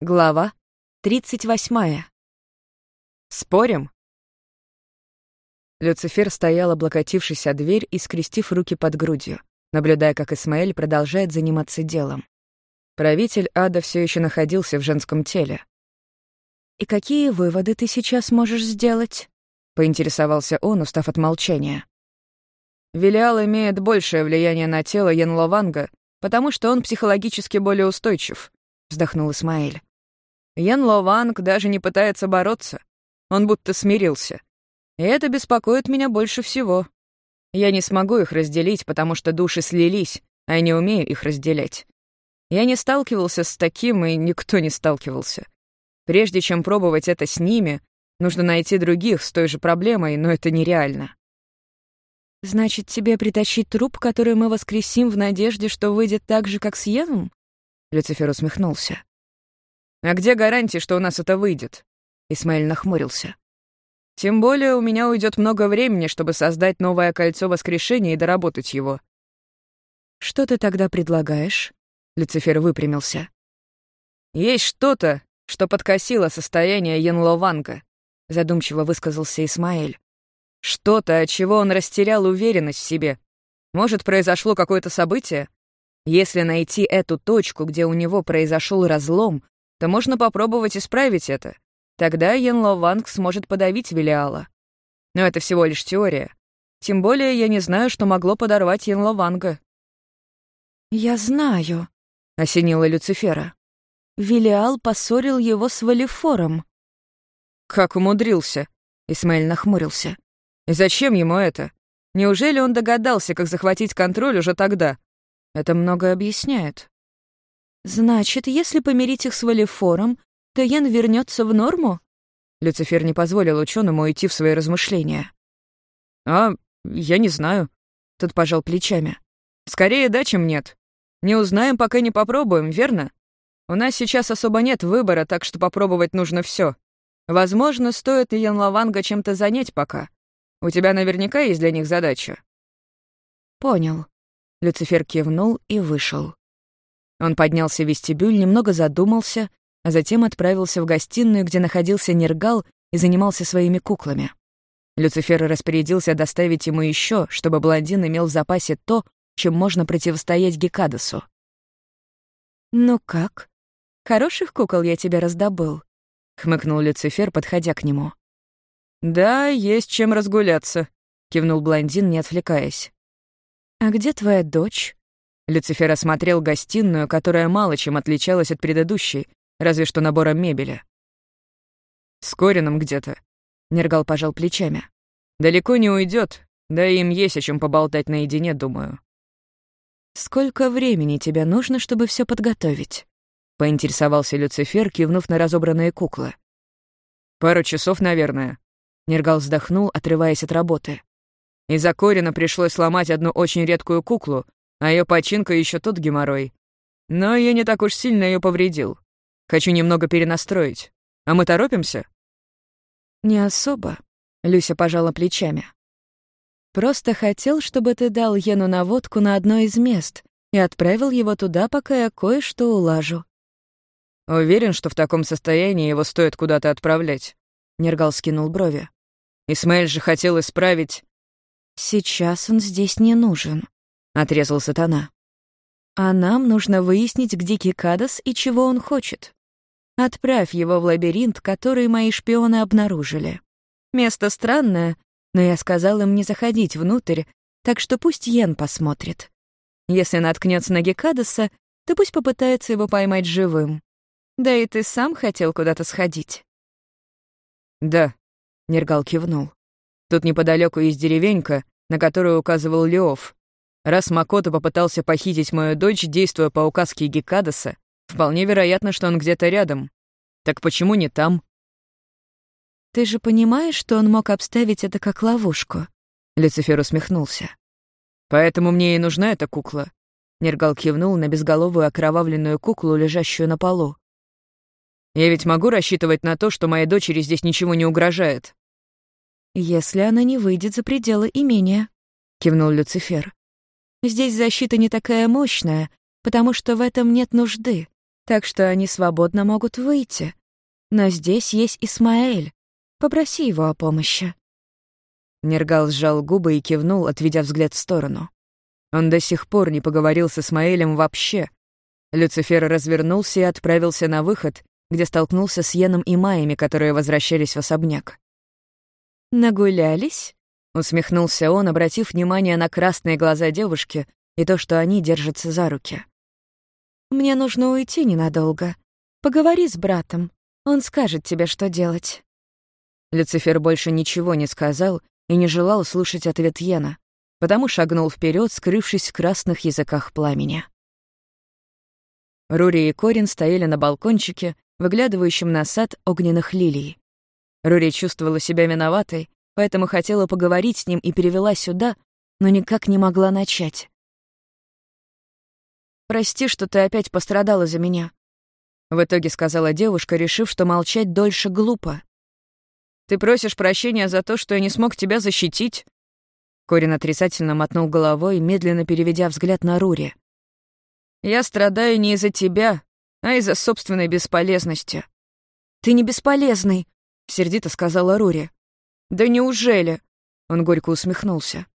Глава 38. Спорим? Люцифер стоял, облокотившись о дверь и скрестив руки под грудью, наблюдая, как Исмаэль продолжает заниматься делом. Правитель ада все еще находился в женском теле. «И какие выводы ты сейчас можешь сделать?» — поинтересовался он, устав от молчания. Велиал имеет большее влияние на тело Янлованга, потому что он психологически более устойчив, — вздохнул Исмаэль. Ян Лованг даже не пытается бороться. Он будто смирился. И это беспокоит меня больше всего. Я не смогу их разделить, потому что души слились, а я не умею их разделять. Я не сталкивался с таким, и никто не сталкивался. Прежде чем пробовать это с ними, нужно найти других с той же проблемой, но это нереально. «Значит, тебе притащить труп, который мы воскресим в надежде, что выйдет так же, как с Евом?» Люцифер усмехнулся. «А где гарантия, что у нас это выйдет?» Исмаэль нахмурился. «Тем более у меня уйдет много времени, чтобы создать новое кольцо воскрешения и доработать его». «Что ты тогда предлагаешь?» Люцифер выпрямился. «Есть что-то, что подкосило состояние Янлованга», задумчиво высказался Исмаэль. «Что-то, от чего он растерял уверенность в себе. Может, произошло какое-то событие? Если найти эту точку, где у него произошел разлом, то можно попробовать исправить это. Тогда Янло Ванг сможет подавить Велиала. Но это всего лишь теория. Тем более я не знаю, что могло подорвать Янло Ванга. «Я знаю», — осенила Люцифера. Велиал поссорил его с Валифором. «Как умудрился?» — Исмаэль нахмурился. «И зачем ему это? Неужели он догадался, как захватить контроль уже тогда? Это многое объясняет». «Значит, если помирить их с Валифором, то Йен вернется в норму?» Люцифер не позволил ученому уйти в свои размышления. «А, я не знаю», — тот пожал плечами. «Скорее да, чем нет. Не узнаем, пока не попробуем, верно? У нас сейчас особо нет выбора, так что попробовать нужно все. Возможно, стоит и Ян Лаванга чем-то занять пока. У тебя наверняка есть для них задача». «Понял». Люцифер кивнул и вышел. Он поднялся в вестибюль, немного задумался, а затем отправился в гостиную, где находился Нергал и занимался своими куклами. Люцифер распорядился доставить ему еще, чтобы блондин имел в запасе то, чем можно противостоять Гекадасу. «Ну как? Хороших кукол я тебе раздобыл?» — хмыкнул Люцифер, подходя к нему. «Да, есть чем разгуляться», — кивнул блондин, не отвлекаясь. «А где твоя дочь?» Люцифер осмотрел гостиную, которая мало чем отличалась от предыдущей, разве что набором мебели. «С Корином где-то», — Нергал пожал плечами. «Далеко не уйдет, да и им есть о чем поболтать наедине, думаю». «Сколько времени тебе нужно, чтобы все подготовить?» — поинтересовался Люцифер, кивнув на разобранные куклы. «Пару часов, наверное». Нергал вздохнул, отрываясь от работы. Из-за Корина пришлось сломать одну очень редкую куклу, а ее починка еще тот геморрой. Но я не так уж сильно ее повредил. Хочу немного перенастроить. А мы торопимся?» «Не особо», — Люся пожала плечами. «Просто хотел, чтобы ты дал Йену наводку на одно из мест и отправил его туда, пока я кое-что улажу». «Уверен, что в таком состоянии его стоит куда-то отправлять?» Нергал скинул брови. «Исмаэль же хотел исправить...» «Сейчас он здесь не нужен», отрезал сатана. А нам нужно выяснить, где Кикадос и чего он хочет. Отправь его в лабиринт, который мои шпионы обнаружили. Место странное, но я сказал им не заходить внутрь, так что пусть Йен посмотрит. Если наткнется на Гекадоса, то пусть попытается его поймать живым. Да и ты сам хотел куда-то сходить. Да, Нергал кивнул. Тут неподалеку есть деревенька, на которую указывал Леов. Раз Макото попытался похитить мою дочь, действуя по указке Гекадаса, вполне вероятно, что он где-то рядом. Так почему не там? «Ты же понимаешь, что он мог обставить это как ловушку?» Люцифер усмехнулся. «Поэтому мне и нужна эта кукла». Нергал кивнул на безголовую окровавленную куклу, лежащую на полу. «Я ведь могу рассчитывать на то, что моей дочери здесь ничего не угрожает?» «Если она не выйдет за пределы имения», — кивнул Люцифер. Здесь защита не такая мощная, потому что в этом нет нужды. Так что они свободно могут выйти. Но здесь есть Исмаэль. Попроси его о помощи». Нергал сжал губы и кивнул, отведя взгляд в сторону. Он до сих пор не поговорил с Исмаэлем вообще. Люцифер развернулся и отправился на выход, где столкнулся с Йеном и Майями, которые возвращались в особняк. «Нагулялись?» — усмехнулся он, обратив внимание на красные глаза девушки и то, что они держатся за руки. «Мне нужно уйти ненадолго. Поговори с братом, он скажет тебе, что делать». Люцифер больше ничего не сказал и не желал слушать ответ Йена, потому шагнул вперед, скрывшись в красных языках пламени. Рури и Корин стояли на балкончике, выглядывающем на сад огненных лилий. Рури чувствовала себя виноватой, поэтому хотела поговорить с ним и перевела сюда, но никак не могла начать. «Прости, что ты опять пострадала за меня», — в итоге сказала девушка, решив, что молчать дольше глупо. «Ты просишь прощения за то, что я не смог тебя защитить?» Корин отрицательно мотнул головой, медленно переведя взгляд на Рури. «Я страдаю не из-за тебя, а из-за собственной бесполезности». «Ты не бесполезный», — сердито сказала Рури. «Да неужели?» — он горько усмехнулся.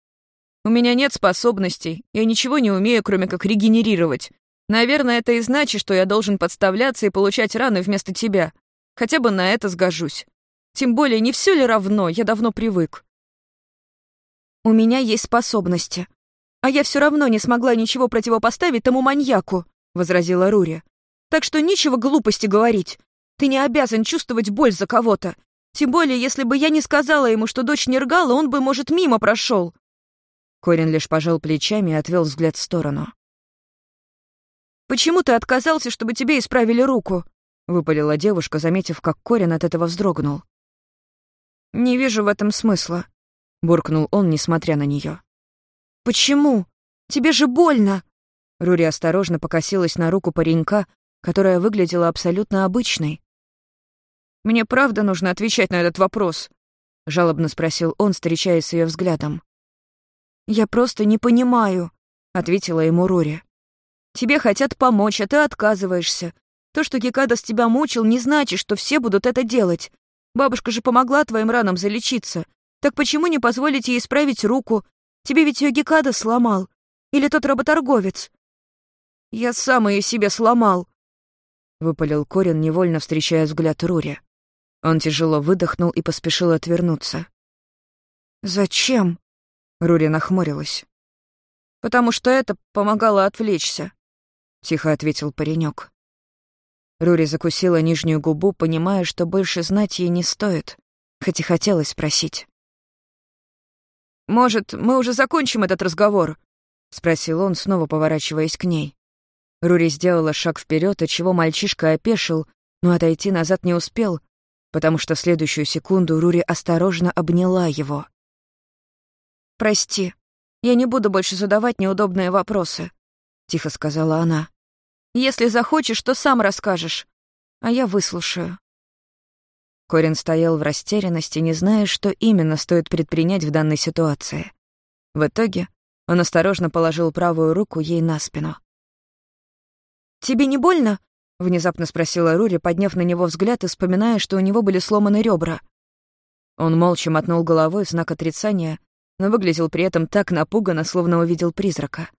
«У меня нет способностей, я ничего не умею, кроме как регенерировать. Наверное, это и значит, что я должен подставляться и получать раны вместо тебя. Хотя бы на это сгожусь. Тем более, не все ли равно, я давно привык». «У меня есть способности. А я все равно не смогла ничего противопоставить тому маньяку», — возразила Рури. «Так что нечего глупости говорить. Ты не обязан чувствовать боль за кого-то. Тем более, если бы я не сказала ему, что дочь Нергала, он бы, может, мимо прошел. Корин лишь пожал плечами и отвел взгляд в сторону. «Почему ты отказался, чтобы тебе исправили руку?» — выпалила девушка, заметив, как Корин от этого вздрогнул. «Не вижу в этом смысла», буркнул он, несмотря на нее. «Почему? Тебе же больно!» Рури осторожно покосилась на руку паренька, которая выглядела абсолютно обычной. «Мне правда нужно отвечать на этот вопрос?» — жалобно спросил он, встречаясь с ее взглядом. «Я просто не понимаю», — ответила ему Рури. «Тебе хотят помочь, а ты отказываешься. То, что Гекадас тебя мучил, не значит, что все будут это делать. Бабушка же помогла твоим ранам залечиться. Так почему не позволить ей исправить руку? Тебе ведь ее Гекада сломал. Или тот работорговец?» «Я сам ее себе сломал», — выпалил Корин, невольно встречая взгляд Рури. Он тяжело выдохнул и поспешил отвернуться. «Зачем?» — Рури нахмурилась. «Потому что это помогало отвлечься», — тихо ответил паренек. Рури закусила нижнюю губу, понимая, что больше знать ей не стоит, хоть и хотелось спросить. «Может, мы уже закончим этот разговор?» — спросил он, снова поворачиваясь к ней. Рури сделала шаг вперед, отчего мальчишка опешил, но отойти назад не успел, потому что в следующую секунду Рури осторожно обняла его. «Прости, я не буду больше задавать неудобные вопросы», — тихо сказала она. «Если захочешь, то сам расскажешь, а я выслушаю». Корин стоял в растерянности, не зная, что именно стоит предпринять в данной ситуации. В итоге он осторожно положил правую руку ей на спину. «Тебе не больно?» — внезапно спросила Рури, подняв на него взгляд и вспоминая, что у него были сломаны ребра. Он молча мотнул головой в знак отрицания, но выглядел при этом так напуганно, словно увидел призрака.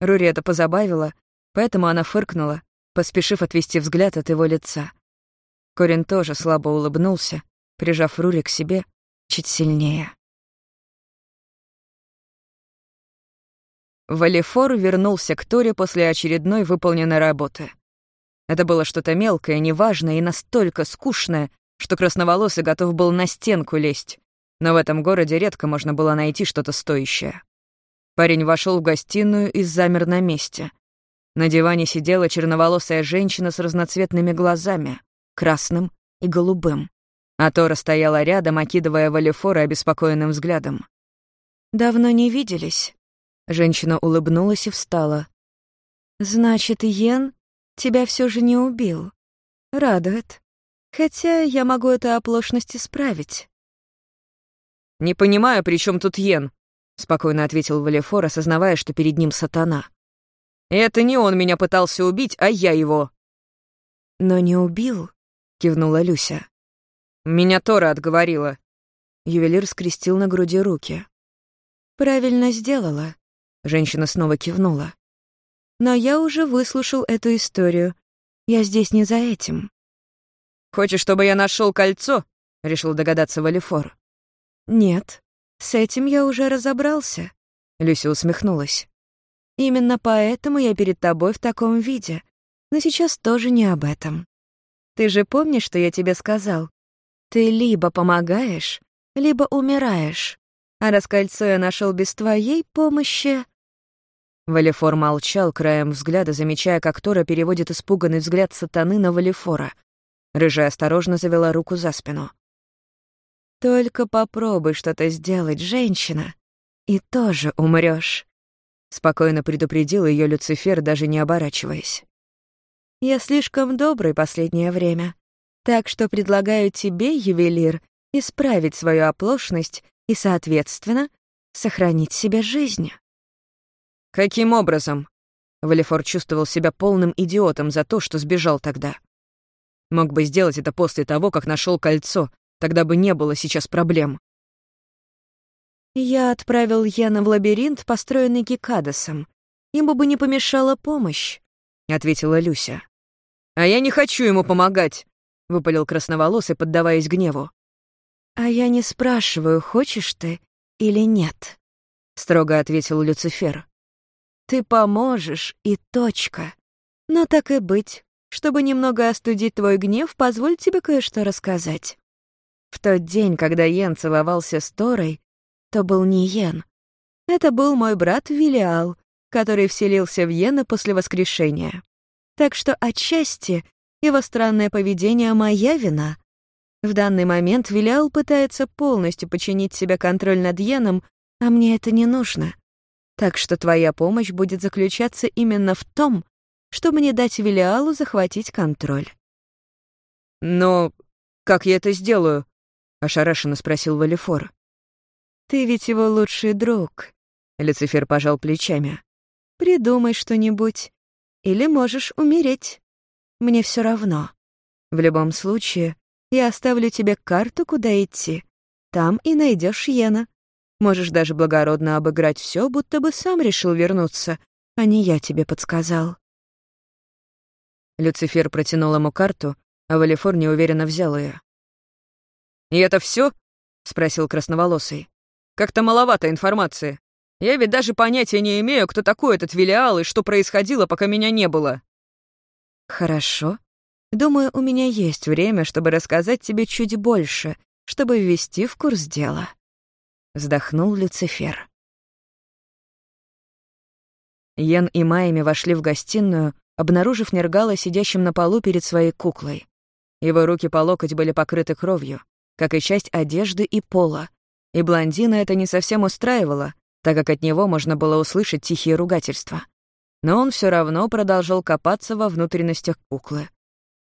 Рури это позабавило, поэтому она фыркнула, поспешив отвести взгляд от его лица. Корин тоже слабо улыбнулся, прижав Рури к себе чуть сильнее. Валифор вернулся к Торе после очередной выполненной работы. Это было что-то мелкое, неважное и настолько скучное, что красноволосый готов был на стенку лезть. Но в этом городе редко можно было найти что-то стоящее. Парень вошел в гостиную и замер на месте. На диване сидела черноволосая женщина с разноцветными глазами красным и голубым. А Тора стояла рядом, окидывая Валифора обеспокоенным взглядом. «Давно не виделись». Женщина улыбнулась и встала. «Значит, Йен тебя все же не убил. Радует. Хотя я могу эту оплошность исправить». «Не понимаю, при чем тут Йен», — спокойно ответил Валифор, осознавая, что перед ним сатана. «Это не он меня пытался убить, а я его». «Но не убил», — кивнула Люся. «Меня Тора отговорила». Ювелир скрестил на груди руки. «Правильно сделала», — женщина снова кивнула. «Но я уже выслушал эту историю. Я здесь не за этим». «Хочешь, чтобы я нашел кольцо?» — решил догадаться Валифор. «Нет, с этим я уже разобрался», — Люся усмехнулась. «Именно поэтому я перед тобой в таком виде. Но сейчас тоже не об этом. Ты же помнишь, что я тебе сказал? Ты либо помогаешь, либо умираешь. А раз кольцо я нашел без твоей помощи...» Валифор молчал, краем взгляда, замечая, как Тора переводит испуганный взгляд сатаны на Валифора. Рыжая осторожно завела руку за спину. «Только попробуй что-то сделать, женщина, и тоже умрёшь», — спокойно предупредил её Люцифер, даже не оборачиваясь. «Я слишком добрый последнее время, так что предлагаю тебе, ювелир, исправить свою оплошность и, соответственно, сохранить себе жизнь». «Каким образом?» Валифор чувствовал себя полным идиотом за то, что сбежал тогда. Мог бы сделать это после того, как нашел кольцо, Тогда бы не было сейчас проблем. Я отправил Яна в лабиринт, построенный Гекадосом. Ему бы не помешала помощь, — ответила Люся. «А я не хочу ему помогать», — выпалил красноволосый, поддаваясь гневу. «А я не спрашиваю, хочешь ты или нет», — строго ответил Люцифер. «Ты поможешь, и точка. Но так и быть. Чтобы немного остудить твой гнев, позволь тебе кое-что рассказать. В тот день, когда Йен целовался с Торой, то был не Йен. Это был мой брат Вилиал, который вселился в Йена после воскрешения. Так что отчасти его странное поведение — моя вина. В данный момент Вилиал пытается полностью подчинить себе контроль над Йеном, а мне это не нужно. Так что твоя помощь будет заключаться именно в том, чтобы не дать Вилиалу захватить контроль. «Но как я это сделаю?» ошарашенно спросил Валифор. «Ты ведь его лучший друг», — Люцифер пожал плечами. «Придумай что-нибудь. Или можешь умереть. Мне все равно. В любом случае, я оставлю тебе карту, куда идти. Там и найдешь Йена. Можешь даже благородно обыграть все, будто бы сам решил вернуться, а не я тебе подсказал». Люцифер протянул ему карту, а Валифор неуверенно взял ее. «И это все? спросил красноволосый. «Как-то маловато информации. Я ведь даже понятия не имею, кто такой этот Велиал и что происходило, пока меня не было». «Хорошо. Думаю, у меня есть время, чтобы рассказать тебе чуть больше, чтобы ввести в курс дела», — вздохнул Люцифер. Ян и Майами вошли в гостиную, обнаружив Нергала сидящим на полу перед своей куклой. Его руки по локоть были покрыты кровью как и часть одежды и пола. И блондина это не совсем устраивало, так как от него можно было услышать тихие ругательства. Но он все равно продолжал копаться во внутренностях куклы.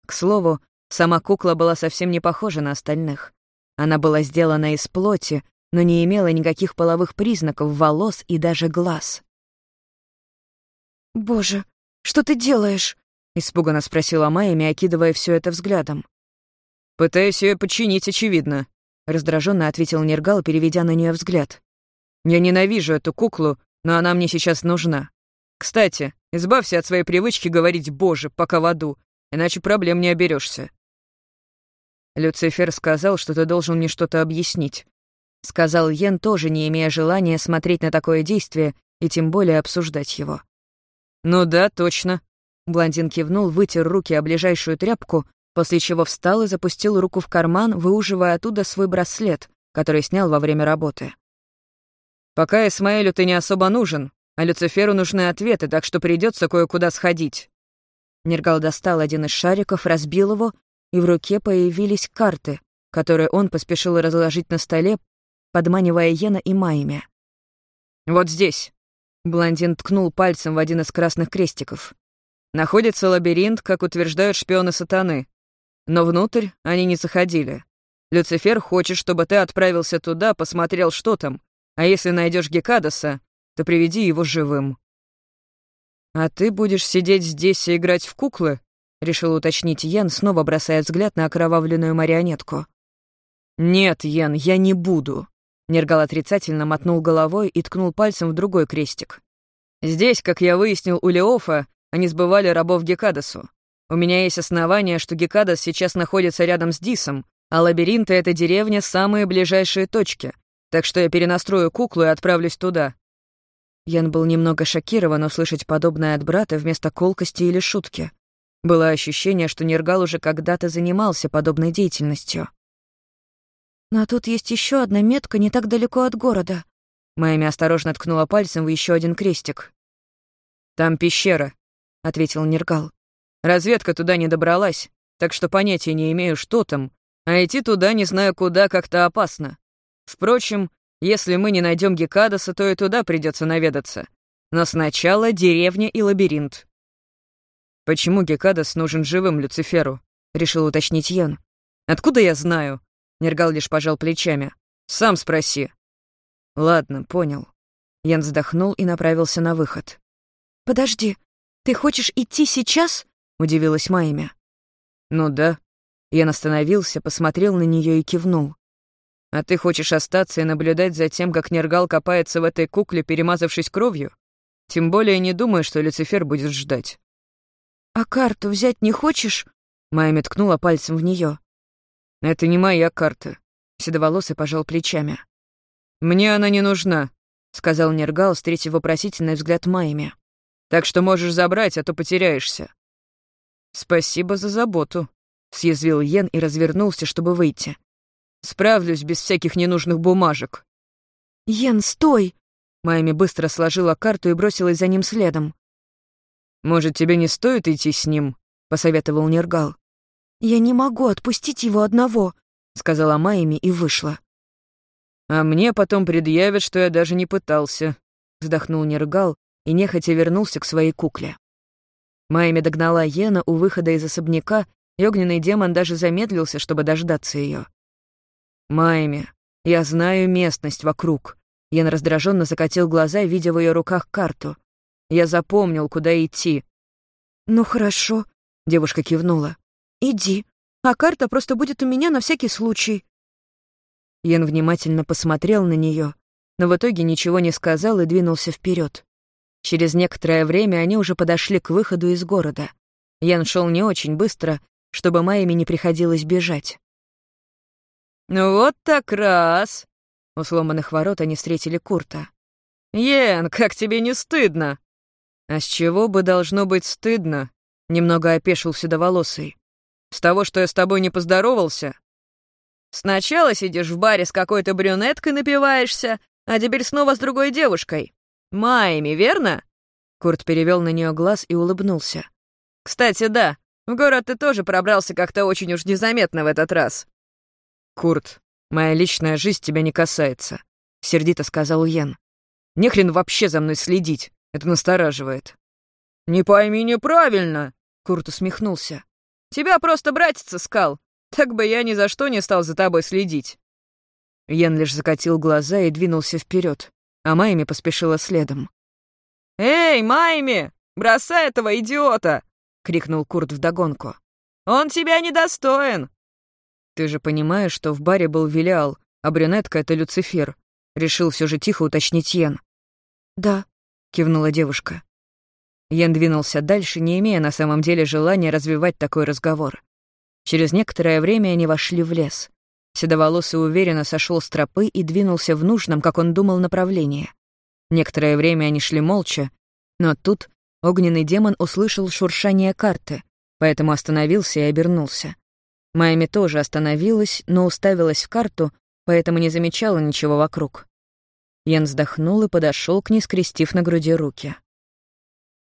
К слову, сама кукла была совсем не похожа на остальных. Она была сделана из плоти, но не имела никаких половых признаков волос и даже глаз. «Боже, что ты делаешь?» — испуганно спросила Майями, окидывая все это взглядом. «Пытаюсь ее починить, очевидно», — раздраженно ответил Нергал, переведя на нее взгляд. «Я ненавижу эту куклу, но она мне сейчас нужна. Кстати, избавься от своей привычки говорить «боже», пока в аду, иначе проблем не оберешься. Люцифер сказал, что ты должен мне что-то объяснить. Сказал Йен, тоже не имея желания смотреть на такое действие и тем более обсуждать его. «Ну да, точно». Блондин кивнул, вытер руки о ближайшую тряпку после чего встал и запустил руку в карман, выуживая оттуда свой браслет, который снял во время работы. «Пока Исмаэлю ты не особо нужен, а Люциферу нужны ответы, так что придется кое-куда сходить». Нергал достал один из шариков, разбил его, и в руке появились карты, которые он поспешил разложить на столе, подманивая Йена и Майми. «Вот здесь», — блондин ткнул пальцем в один из красных крестиков. «Находится лабиринт, как утверждают шпионы сатаны. Но внутрь они не заходили. Люцифер хочет, чтобы ты отправился туда, посмотрел, что там, а если найдешь Гекадоса, то приведи его живым. А ты будешь сидеть здесь и играть в куклы? — решил уточнить Йен, снова бросая взгляд на окровавленную марионетку. «Нет, Йен, я не буду», — Нергал отрицательно мотнул головой и ткнул пальцем в другой крестик. «Здесь, как я выяснил у Леофа, они сбывали рабов Гекадасу. У меня есть основания, что Гекадас сейчас находится рядом с Дисом, а лабиринты — это деревня — самые ближайшие точки, так что я перенастрою куклу и отправлюсь туда». Ян был немного шокирован услышать подобное от брата вместо колкости или шутки. Было ощущение, что Нергал уже когда-то занимался подобной деятельностью. «Но тут есть еще одна метка не так далеко от города». Майми осторожно ткнула пальцем в еще один крестик. «Там пещера», — ответил Нергал. «Разведка туда не добралась, так что понятия не имею, что там, а идти туда, не знаю куда, как-то опасно. Впрочем, если мы не найдем Гекадаса, то и туда придется наведаться. Но сначала деревня и лабиринт. «Почему Гекадас нужен живым Люциферу?» — решил уточнить Ян. «Откуда я знаю?» — Нергал лишь пожал плечами. «Сам спроси». «Ладно, понял». Ян вздохнул и направился на выход. «Подожди, ты хочешь идти сейчас?» — удивилась Майя. «Ну да». Ян остановился, посмотрел на нее и кивнул. «А ты хочешь остаться и наблюдать за тем, как Нергал копается в этой кукле, перемазавшись кровью? Тем более не думаю, что Люцифер будет ждать». «А карту взять не хочешь?» Майя ткнула пальцем в нее. «Это не моя карта», — седоволосый пожал плечами. «Мне она не нужна», — сказал Нергал, встретив вопросительный взгляд Майми. «Так что можешь забрать, а то потеряешься». «Спасибо за заботу», — съязвил Йен и развернулся, чтобы выйти. Справлюсь без всяких ненужных бумажек». «Йен, стой!» Майми быстро сложила карту и бросилась за ним следом. «Может, тебе не стоит идти с ним?» — посоветовал Нергал. «Я не могу отпустить его одного», — сказала Майми и вышла. «А мне потом предъявят, что я даже не пытался», — вздохнул Нергал и нехотя вернулся к своей кукле. Майми догнала Йена у выхода из особняка, и огненный демон даже замедлился, чтобы дождаться ее. «Майми, я знаю местность вокруг». Ян раздраженно закатил глаза, видя в ее руках карту. «Я запомнил, куда идти». «Ну хорошо», — девушка кивнула. «Иди, а карта просто будет у меня на всякий случай». Ян внимательно посмотрел на нее, но в итоге ничего не сказал и двинулся вперед. Через некоторое время они уже подошли к выходу из города. Ян шел не очень быстро, чтобы Майями не приходилось бежать. «Ну вот так раз!» У сломанных ворот они встретили Курта. «Йен, как тебе не стыдно?» «А с чего бы должно быть стыдно?» Немного опешил седоволосый. «С того, что я с тобой не поздоровался?» «Сначала сидишь в баре с какой-то брюнеткой напиваешься, а теперь снова с другой девушкой. Майми, верно?» Курт перевел на нее глаз и улыбнулся. «Кстати, да, в город ты тоже пробрался как-то очень уж незаметно в этот раз. «Курт, моя личная жизнь тебя не касается», — сердито сказал Йен. «Нехрен вообще за мной следить, это настораживает». «Не пойми неправильно», — Курт усмехнулся. «Тебя просто братец искал, так бы я ни за что не стал за тобой следить». Йен лишь закатил глаза и двинулся вперед, а Майми поспешила следом. «Эй, Майми, бросай этого идиота!» — крикнул Курт вдогонку. «Он тебя недостоин!» «Ты же понимаешь, что в баре был Вилиал, а брюнетка — это Люцифер», — решил все же тихо уточнить Йен. «Да», — кивнула девушка. Йен двинулся дальше, не имея на самом деле желания развивать такой разговор. Через некоторое время они вошли в лес. Седоволосый уверенно сошел с тропы и двинулся в нужном, как он думал, направлении. Некоторое время они шли молча, но тут огненный демон услышал шуршание карты, поэтому остановился и обернулся. Майми тоже остановилась, но уставилась в карту, поэтому не замечала ничего вокруг. Ян вздохнул и подошел к ней, скрестив на груди руки.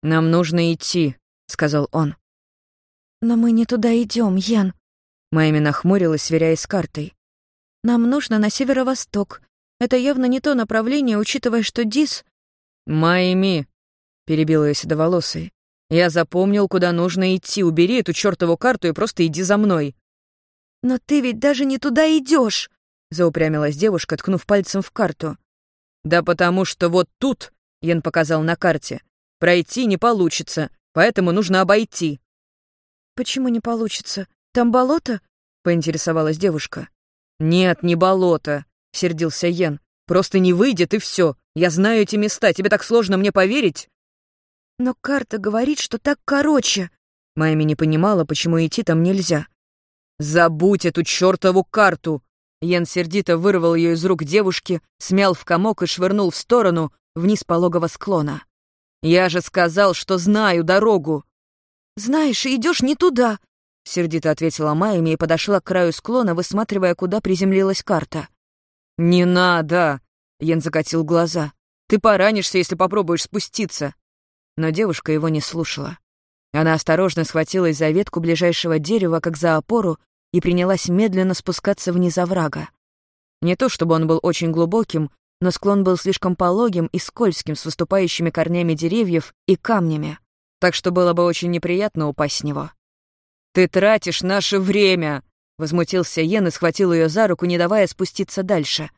«Нам нужно идти», — сказал он. «Но мы не туда идем, Ян». Майми нахмурилась, сверяясь с картой. «Нам нужно на северо-восток. Это явно не то направление, учитывая, что Дис...» «Майми», — перебила ее седоволосый. «Я запомнил, куда нужно идти. Убери эту чертову карту и просто иди за мной». «Но ты ведь даже не туда идешь, заупрямилась девушка, ткнув пальцем в карту. «Да потому что вот тут», — Ян показал на карте, — «пройти не получится, поэтому нужно обойти». «Почему не получится? Там болото?» — поинтересовалась девушка. «Нет, не болото», — сердился Йен. «Просто не выйдет, и все. Я знаю эти места. Тебе так сложно мне поверить?» «Но карта говорит, что так короче». Майми не понимала, почему идти там нельзя. «Забудь эту чертову карту!» Йен сердито вырвал ее из рук девушки, смял в комок и швырнул в сторону, вниз пологого склона. «Я же сказал, что знаю дорогу!» «Знаешь, идешь не туда!» — сердито ответила Майми и подошла к краю склона, высматривая, куда приземлилась карта. «Не надо!» — Йен закатил глаза. «Ты поранишься, если попробуешь спуститься!» Но девушка его не слушала. Она осторожно схватилась за ветку ближайшего дерева, как за опору, и принялась медленно спускаться вниз оврага. Не то чтобы он был очень глубоким, но склон был слишком пологим и скользким с выступающими корнями деревьев и камнями, так что было бы очень неприятно упасть с него. «Ты тратишь наше время!» — возмутился Йен и схватил ее за руку, не давая спуститься дальше.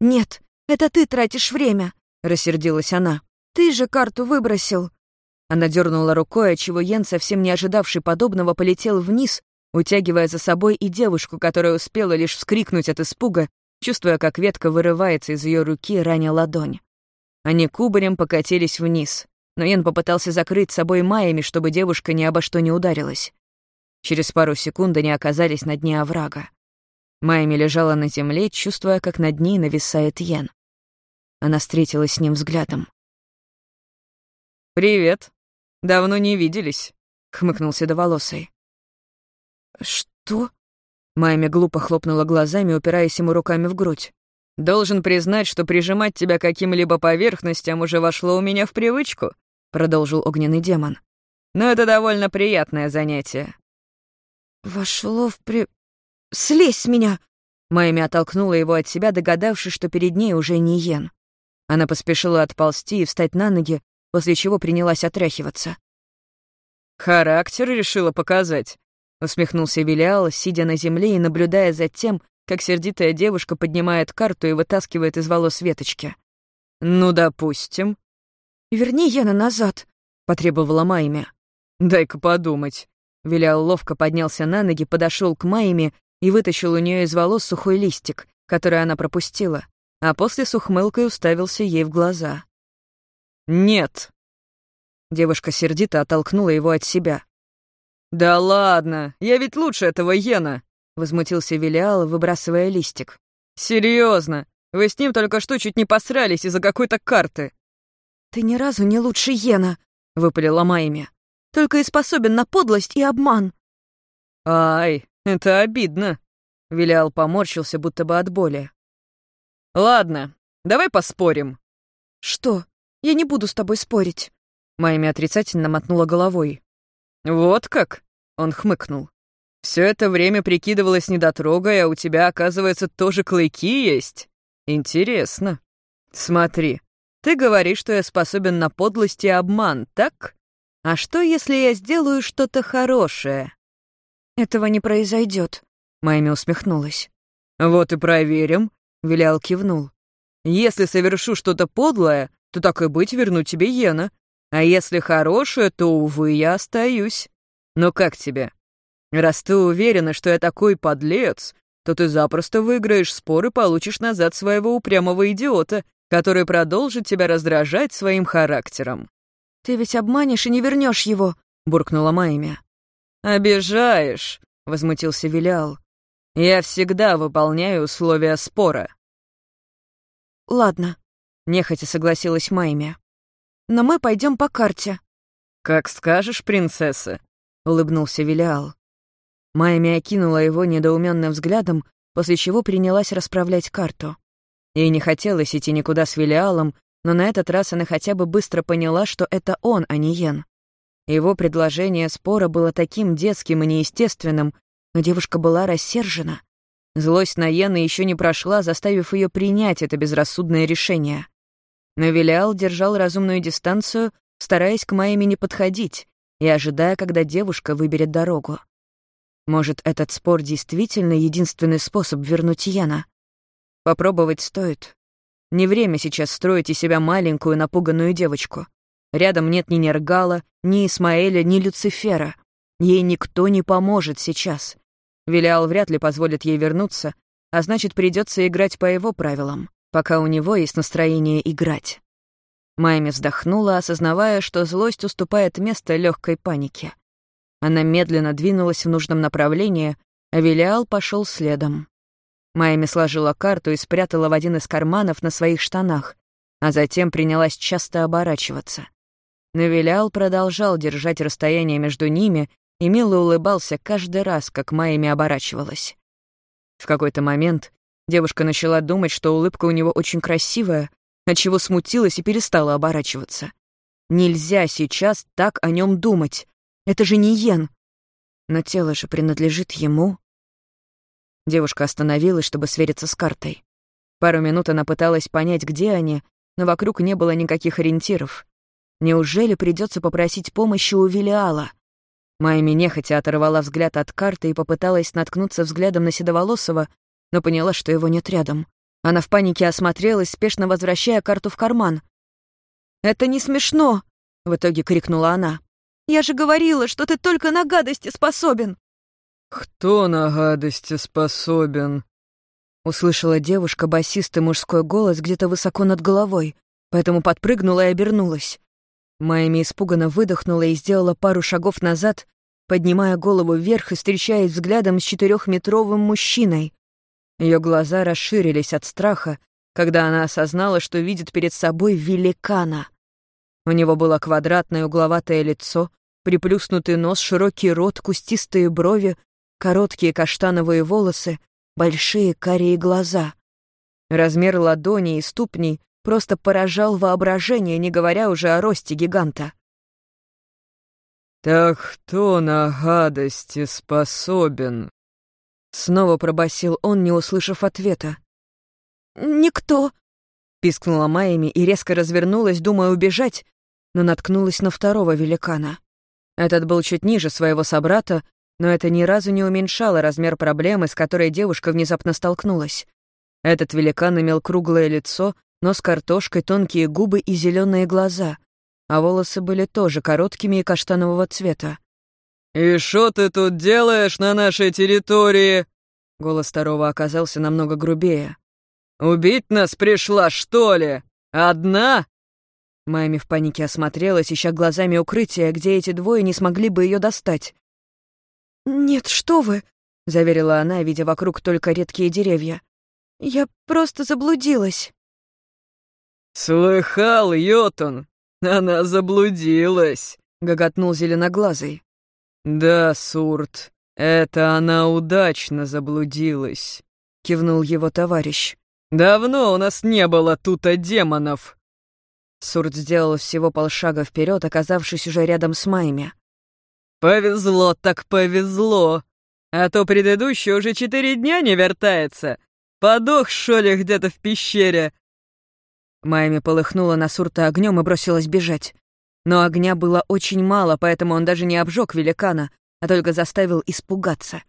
«Нет, это ты тратишь время!» — рассердилась она. «Ты же карту выбросил!» Она дернула рукой, отчего Йен, совсем не ожидавший подобного, полетел вниз, утягивая за собой и девушку, которая успела лишь вскрикнуть от испуга, чувствуя, как ветка вырывается из ее руки, раня ладонь. Они кубарем покатились вниз, но Йен попытался закрыть собой Майями, чтобы девушка ни обо что не ударилась. Через пару секунд они оказались на дне оврага. Майми лежала на земле, чувствуя, как над ней нависает Йен. Она встретилась с ним взглядом. «Привет. Давно не виделись», — хмыкнул седоволосый. «Что?» Майми глупо хлопнула глазами, упираясь ему руками в грудь. «Должен признать, что прижимать тебя каким-либо поверхностям уже вошло у меня в привычку», — продолжил огненный демон. «Но это довольно приятное занятие». «Вошло в при... Слезь с меня!» Майми оттолкнула его от себя, догадавшись, что перед ней уже не Йен. Она поспешила отползти и встать на ноги, после чего принялась отряхиваться. «Характер решила показать», Усмехнулся Вилиал, сидя на земле и наблюдая за тем, как сердитая девушка поднимает карту и вытаскивает из волос веточки. «Ну, допустим». «Верни Яна назад», — потребовала Майми. «Дай-ка подумать». Вилял ловко поднялся на ноги, подошел к Майме и вытащил у нее из волос сухой листик, который она пропустила, а после с ухмылкой уставился ей в глаза. «Нет». Девушка сердито оттолкнула его от себя. «Да ладно, я ведь лучше этого Йена!» — возмутился Велиал, выбрасывая листик. «Серьезно, вы с ним только что чуть не посрались из-за какой-то карты». «Ты ни разу не лучше Йена», — выпалила Майми. «Только и способен на подлость и обман». «Ай, это обидно», — Вилиал поморщился, будто бы от боли. «Ладно, давай поспорим». «Что? Я не буду с тобой спорить». Майми отрицательно мотнула головой. «Вот как?» — он хмыкнул. Все это время прикидывалась недотрогой, а у тебя, оказывается, тоже клыки есть? Интересно. Смотри, ты говоришь, что я способен на подлость и обман, так? А что, если я сделаю что-то хорошее?» «Этого не произойдет», — Майми усмехнулась. «Вот и проверим», — Вилял кивнул. «Если совершу что-то подлое, то так и быть верну тебе Йена. А если хорошее, то, увы, я остаюсь. Но как тебе? Раз ты уверена, что я такой подлец, то ты запросто выиграешь спор и получишь назад своего упрямого идиота, который продолжит тебя раздражать своим характером. «Ты ведь обманешь и не вернешь его», — буркнула Майми. «Обижаешь», — возмутился Вилиал. «Я всегда выполняю условия спора». «Ладно», — нехотя согласилась Майми но мы пойдем по карте». «Как скажешь, принцесса», — улыбнулся Велиал. Майми окинула его недоуменным взглядом, после чего принялась расправлять карту. Ей не хотелось идти никуда с Велиалом, но на этот раз она хотя бы быстро поняла, что это он, а не Йен. Его предложение спора было таким детским и неестественным, но девушка была рассержена. Злость на Йена еще не прошла, заставив ее принять это безрассудное решение. Но Вилиал держал разумную дистанцию, стараясь к Майме не подходить и ожидая, когда девушка выберет дорогу. Может, этот спор действительно единственный способ вернуть Яна? Попробовать стоит. Не время сейчас строить из себя маленькую напуганную девочку. Рядом нет ни Нергала, ни Исмаэля, ни Люцифера. Ей никто не поможет сейчас. Велиал вряд ли позволит ей вернуться, а значит, придется играть по его правилам, пока у него есть настроение играть. Майми вздохнула, осознавая, что злость уступает место легкой панике. Она медленно двинулась в нужном направлении, а Велиал пошел следом. Майми сложила карту и спрятала в один из карманов на своих штанах, а затем принялась часто оборачиваться. Но Велиал продолжал держать расстояние между ними и мило улыбался каждый раз, как Майми оборачивалась. В какой-то момент девушка начала думать, что улыбка у него очень красивая, отчего смутилась и перестала оборачиваться. Нельзя сейчас так о нем думать. Это же не Йен. Но тело же принадлежит ему. Девушка остановилась, чтобы свериться с картой. Пару минут она пыталась понять, где они, но вокруг не было никаких ориентиров. Неужели придется попросить помощи у Вилиала? Майми нехотя оторвала взгляд от карты и попыталась наткнуться взглядом на Седоволосого, но поняла, что его нет рядом. Она в панике осмотрелась, спешно возвращая карту в карман. «Это не смешно!» — в итоге крикнула она. «Я же говорила, что ты только на гадости способен!» «Кто на гадости способен?» Услышала девушка басистый мужской голос где-то высоко над головой, поэтому подпрыгнула и обернулась. Майми испуганно выдохнула и сделала пару шагов назад, поднимая голову вверх и встречаясь взглядом с четырехметровым мужчиной. Ее глаза расширились от страха, когда она осознала, что видит перед собой великана. У него было квадратное угловатое лицо, приплюснутый нос, широкий рот, кустистые брови, короткие каштановые волосы, большие карие глаза. Размер ладони и ступней просто поражал воображение, не говоря уже о росте гиганта. «Так кто на гадости способен?» Снова пробасил он, не услышав ответа. «Никто!» — пискнула Майями и резко развернулась, думая убежать, но наткнулась на второго великана. Этот был чуть ниже своего собрата, но это ни разу не уменьшало размер проблемы, с которой девушка внезапно столкнулась. Этот великан имел круглое лицо, нос картошкой, тонкие губы и зеленые глаза, а волосы были тоже короткими и каштанового цвета. «И что ты тут делаешь на нашей территории?» Голос второго оказался намного грубее. «Убить нас пришла, что ли? Одна?» Майми в панике осмотрелась, ища глазами укрытия, где эти двое не смогли бы ее достать. «Нет, что вы!» — заверила она, видя вокруг только редкие деревья. «Я просто заблудилась». «Слыхал, Йотун, она заблудилась!» — гоготнул зеленоглазый. «Да, Сурт, это она удачно заблудилась», — кивнул его товарищ. «Давно у нас не было тут-то демонов». Сурт сделал всего полшага вперед, оказавшись уже рядом с Майми. «Повезло так повезло, а то предыдущий уже четыре дня не вертается. Подох, что ли, где-то в пещере?» Майми полыхнула на Сурта огнем и бросилась бежать. Но огня было очень мало, поэтому он даже не обжег великана, а только заставил испугаться.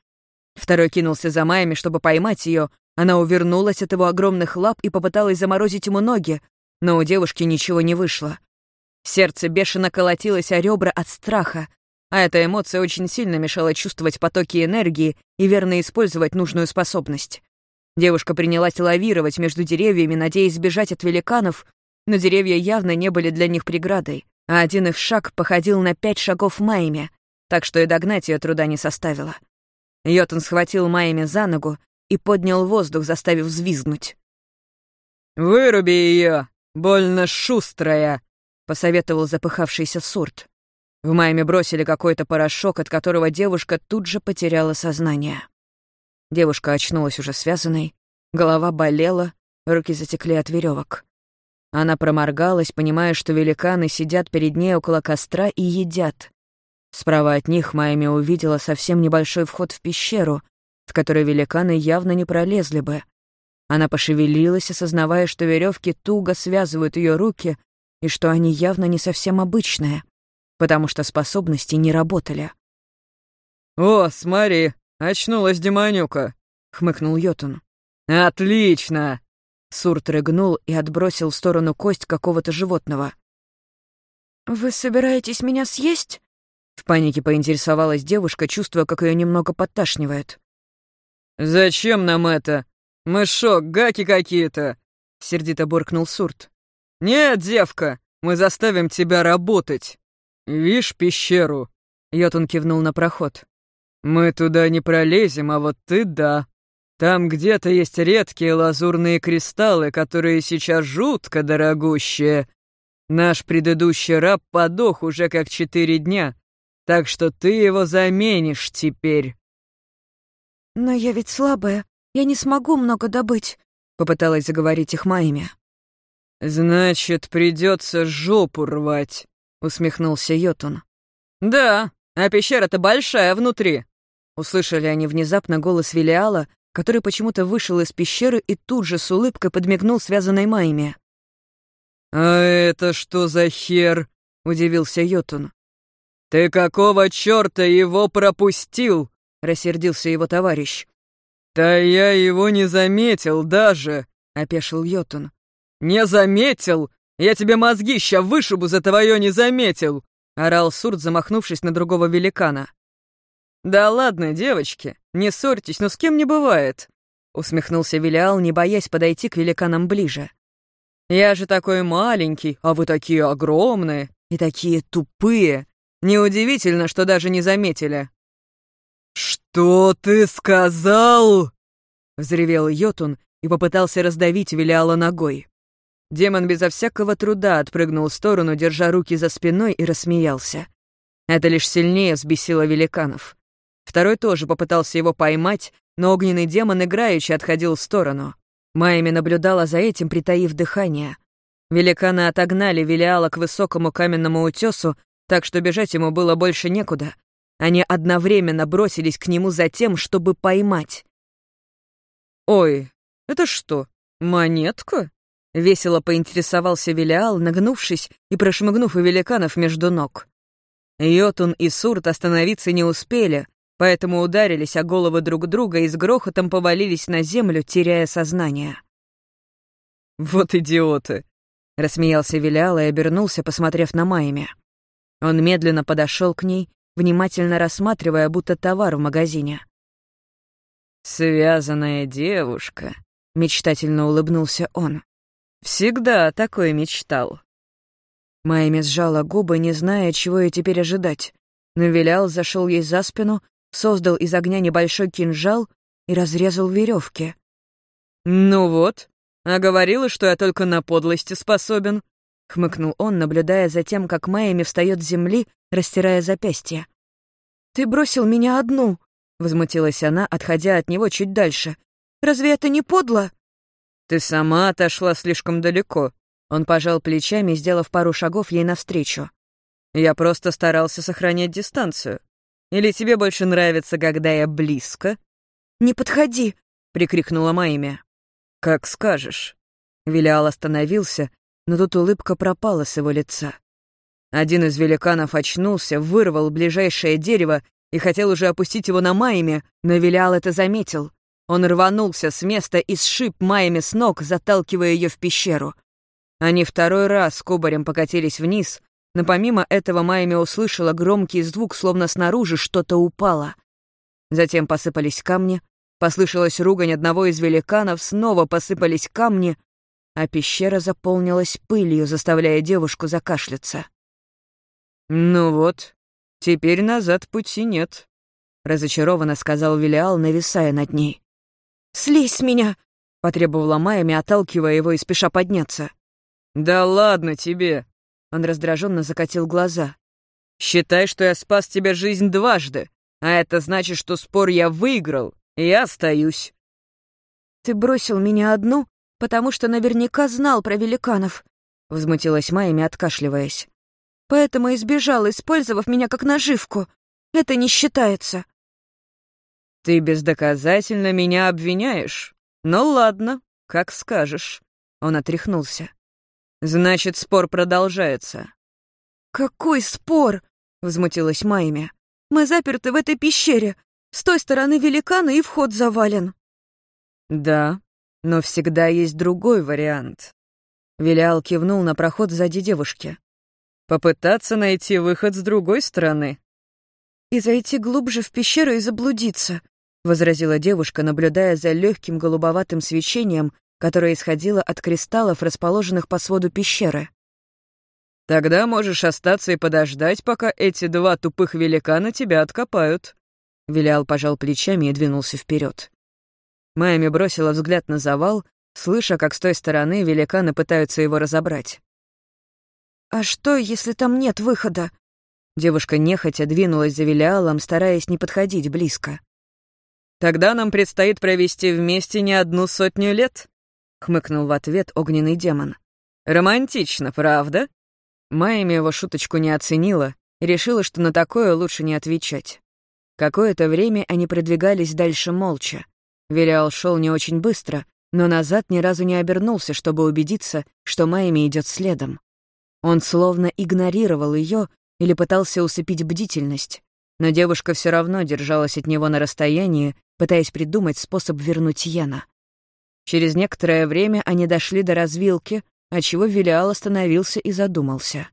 Второй кинулся за Майами, чтобы поймать ее. Она увернулась от его огромных лап и попыталась заморозить ему ноги, но у девушки ничего не вышло. Сердце бешено колотилось о ребра от страха, а эта эмоция очень сильно мешала чувствовать потоки энергии и верно использовать нужную способность. Девушка принялась лавировать между деревьями, надеясь сбежать от великанов, но деревья явно не были для них преградой а один их шаг походил на пять шагов Майме, так что и догнать ее труда не составило. Йотун схватил Майме за ногу и поднял воздух, заставив взвизгнуть. «Выруби ее, больно шустрая!» — посоветовал запыхавшийся Сурт. В Майме бросили какой-то порошок, от которого девушка тут же потеряла сознание. Девушка очнулась уже связанной, голова болела, руки затекли от веревок. Она проморгалась, понимая, что великаны сидят перед ней около костра и едят. Справа от них Майми увидела совсем небольшой вход в пещеру, в который великаны явно не пролезли бы. Она пошевелилась, осознавая, что веревки туго связывают ее руки и что они явно не совсем обычные, потому что способности не работали. «О, смотри, очнулась Демонюка», — хмыкнул Йотун. «Отлично! Сурт рыгнул и отбросил в сторону кость какого-то животного. «Вы собираетесь меня съесть?» В панике поинтересовалась девушка, чувствуя, как ее немного подташнивает. «Зачем нам это? Мы шо, гаки какие-то?» — сердито буркнул Сурт. «Нет, девка, мы заставим тебя работать. Вишь пещеру?» Йотун кивнул на проход. «Мы туда не пролезем, а вот ты — да. Там где-то есть редкие лазурные кристаллы, которые сейчас жутко дорогущие. Наш предыдущий раб подох уже как четыре дня, так что ты его заменишь теперь». «Но я ведь слабая, я не смогу много добыть», — попыталась заговорить их Майми. «Значит, придется жопу рвать», — усмехнулся Йотун. «Да, а пещера-то большая внутри», — услышали они внезапно голос Велиала, который почему-то вышел из пещеры и тут же с улыбкой подмигнул связанной Майме. «А это что за хер?» — удивился Йотун. «Ты какого чёрта его пропустил?» — рассердился его товарищ. «Да я его не заметил даже», — опешил Йотун. «Не заметил? Я тебе мозги ща вышибу за твое не заметил!» — орал Сурт, замахнувшись на другого великана. «Да ладно, девочки, не ссорьтесь, но с кем не бывает», — усмехнулся Велиал, не боясь подойти к великанам ближе. «Я же такой маленький, а вы такие огромные и такие тупые. Неудивительно, что даже не заметили». «Что ты сказал?» — взревел Йотун и попытался раздавить Велиала ногой. Демон безо всякого труда отпрыгнул в сторону, держа руки за спиной, и рассмеялся. Это лишь сильнее взбесило великанов. Второй тоже попытался его поймать, но огненный демон играючи отходил в сторону. Майми наблюдала за этим, притаив дыхание. Великаны отогнали Велиала к высокому каменному утесу, так что бежать ему было больше некуда. Они одновременно бросились к нему за тем, чтобы поймать. «Ой, это что, монетка?» — весело поинтересовался Велиал, нагнувшись и прошмыгнув у великанов между ног. Йотун и Сурт остановиться не успели, поэтому ударились о головы друг друга и с грохотом повалились на землю, теряя сознание. «Вот идиоты!» — рассмеялся Вилял и обернулся, посмотрев на Майме. Он медленно подошел к ней, внимательно рассматривая, будто товар в магазине. «Связанная девушка», — мечтательно улыбнулся он. «Всегда такой мечтал». Майми сжала губы, не зная, чего ей теперь ожидать. Но Вилял зашел ей за спину, создал из огня небольшой кинжал и разрезал веревки. «Ну вот, а говорила, что я только на подлости способен», — хмыкнул он, наблюдая за тем, как Майами встает с земли, растирая запястье. «Ты бросил меня одну», — возмутилась она, отходя от него чуть дальше. «Разве это не подло?» «Ты сама отошла слишком далеко», — он пожал плечами, сделав пару шагов ей навстречу. «Я просто старался сохранять дистанцию. Или тебе больше нравится, когда я близко?» «Не подходи!» — прикрикнула Майми. «Как скажешь». Вилиал остановился, но тут улыбка пропала с его лица. Один из великанов очнулся, вырвал ближайшее дерево и хотел уже опустить его на Майме, но Вилиал это заметил. Он рванулся с места и сшиб Майме с ног, заталкивая ее в пещеру. Они второй раз кубарем покатились вниз, но помимо этого Майми услышала громкий звук, словно снаружи что-то упало. Затем посыпались камни, послышалась ругань одного из великанов, снова посыпались камни, а пещера заполнилась пылью, заставляя девушку закашляться. «Ну вот, теперь назад пути нет», — разочарованно сказал Велиал, нависая над ней. «Слезь с меня!» — потребовала Майами, отталкивая его и спеша подняться. «Да ладно тебе!» Он раздраженно закатил глаза. «Считай, что я спас тебе жизнь дважды, а это значит, что спор я выиграл, и я остаюсь». «Ты бросил меня одну, потому что наверняка знал про великанов», — возмутилась Майами, откашливаясь. «Поэтому избежал, использовав меня как наживку. Это не считается». «Ты бездоказательно меня обвиняешь? Ну ладно, как скажешь». Он отряхнулся. «Значит, спор продолжается». «Какой спор?» — возмутилась Майми. «Мы заперты в этой пещере. С той стороны великаны и вход завален». «Да, но всегда есть другой вариант». Вилял кивнул на проход сзади девушки. «Попытаться найти выход с другой стороны. и зайти глубже в пещеру и заблудиться», — возразила девушка, наблюдая за легким голубоватым свечением, которое исходило от кристаллов, расположенных по своду пещеры. «Тогда можешь остаться и подождать, пока эти два тупых великана тебя откопают». Вилиал пожал плечами и двинулся вперед. Майами бросила взгляд на завал, слыша, как с той стороны великаны пытаются его разобрать. «А что, если там нет выхода?» Девушка нехотя двинулась за Вилиалом, стараясь не подходить близко. «Тогда нам предстоит провести вместе не одну сотню лет», — хмыкнул в ответ огненный демон. «Романтично, правда?» Майами его шуточку не оценила и решила, что на такое лучше не отвечать. Какое-то время они продвигались дальше молча. Велиал шел не очень быстро, но назад ни разу не обернулся, чтобы убедиться, что Майами идет следом. Он словно игнорировал ее или пытался усыпить бдительность, но девушка все равно держалась от него на расстоянии, пытаясь придумать способ вернуть Йена. Через некоторое время они дошли до развилки, отчего Велиал остановился и задумался.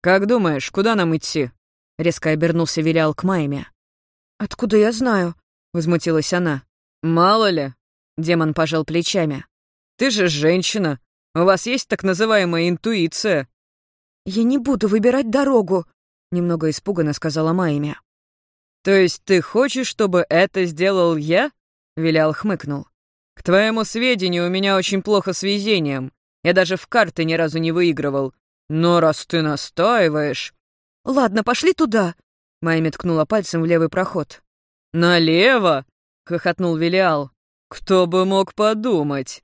«Как думаешь, куда нам идти?» — резко обернулся Велиал к Майме. «Откуда я знаю?» — возмутилась она. «Мало ли», — демон пожал плечами. «Ты же женщина. У вас есть так называемая интуиция». «Я не буду выбирать дорогу», — немного испуганно сказала Майме. «То есть ты хочешь, чтобы это сделал я?» — Вилял хмыкнул. «К твоему сведению, у меня очень плохо с везением. Я даже в карты ни разу не выигрывал. Но раз ты настаиваешь...» «Ладно, пошли туда», — Майми ткнула пальцем в левый проход. «Налево?» — хохотнул Велиал. «Кто бы мог подумать?»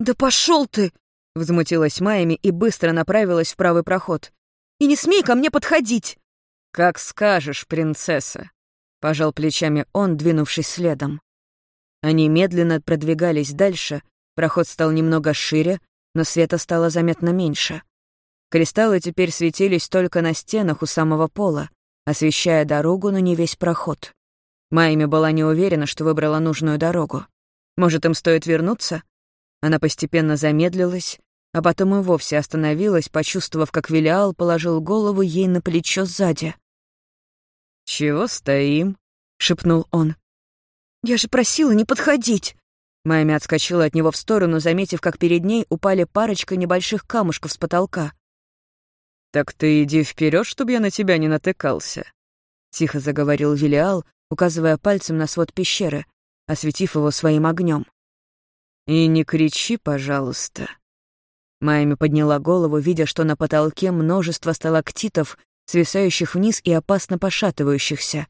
«Да пошел ты!» — взмутилась Майми и быстро направилась в правый проход. «И не смей ко мне подходить!» «Как скажешь, принцесса!» — пожал плечами он, двинувшись следом. Они медленно продвигались дальше, проход стал немного шире, но света стало заметно меньше. Кристаллы теперь светились только на стенах у самого пола, освещая дорогу, но не весь проход. Майми была не уверена, что выбрала нужную дорогу. Может, им стоит вернуться? Она постепенно замедлилась, а потом и вовсе остановилась, почувствовав, как Велиал положил голову ей на плечо сзади. «Чего стоим?» — шепнул он. «Я же просила не подходить!» Майми отскочила от него в сторону, заметив, как перед ней упали парочка небольших камушков с потолка. «Так ты иди вперед, чтобы я на тебя не натыкался», — тихо заговорил Велиал, указывая пальцем на свод пещеры, осветив его своим огнем. «И не кричи, пожалуйста». Майми подняла голову, видя, что на потолке множество сталактитов, свисающих вниз и опасно пошатывающихся.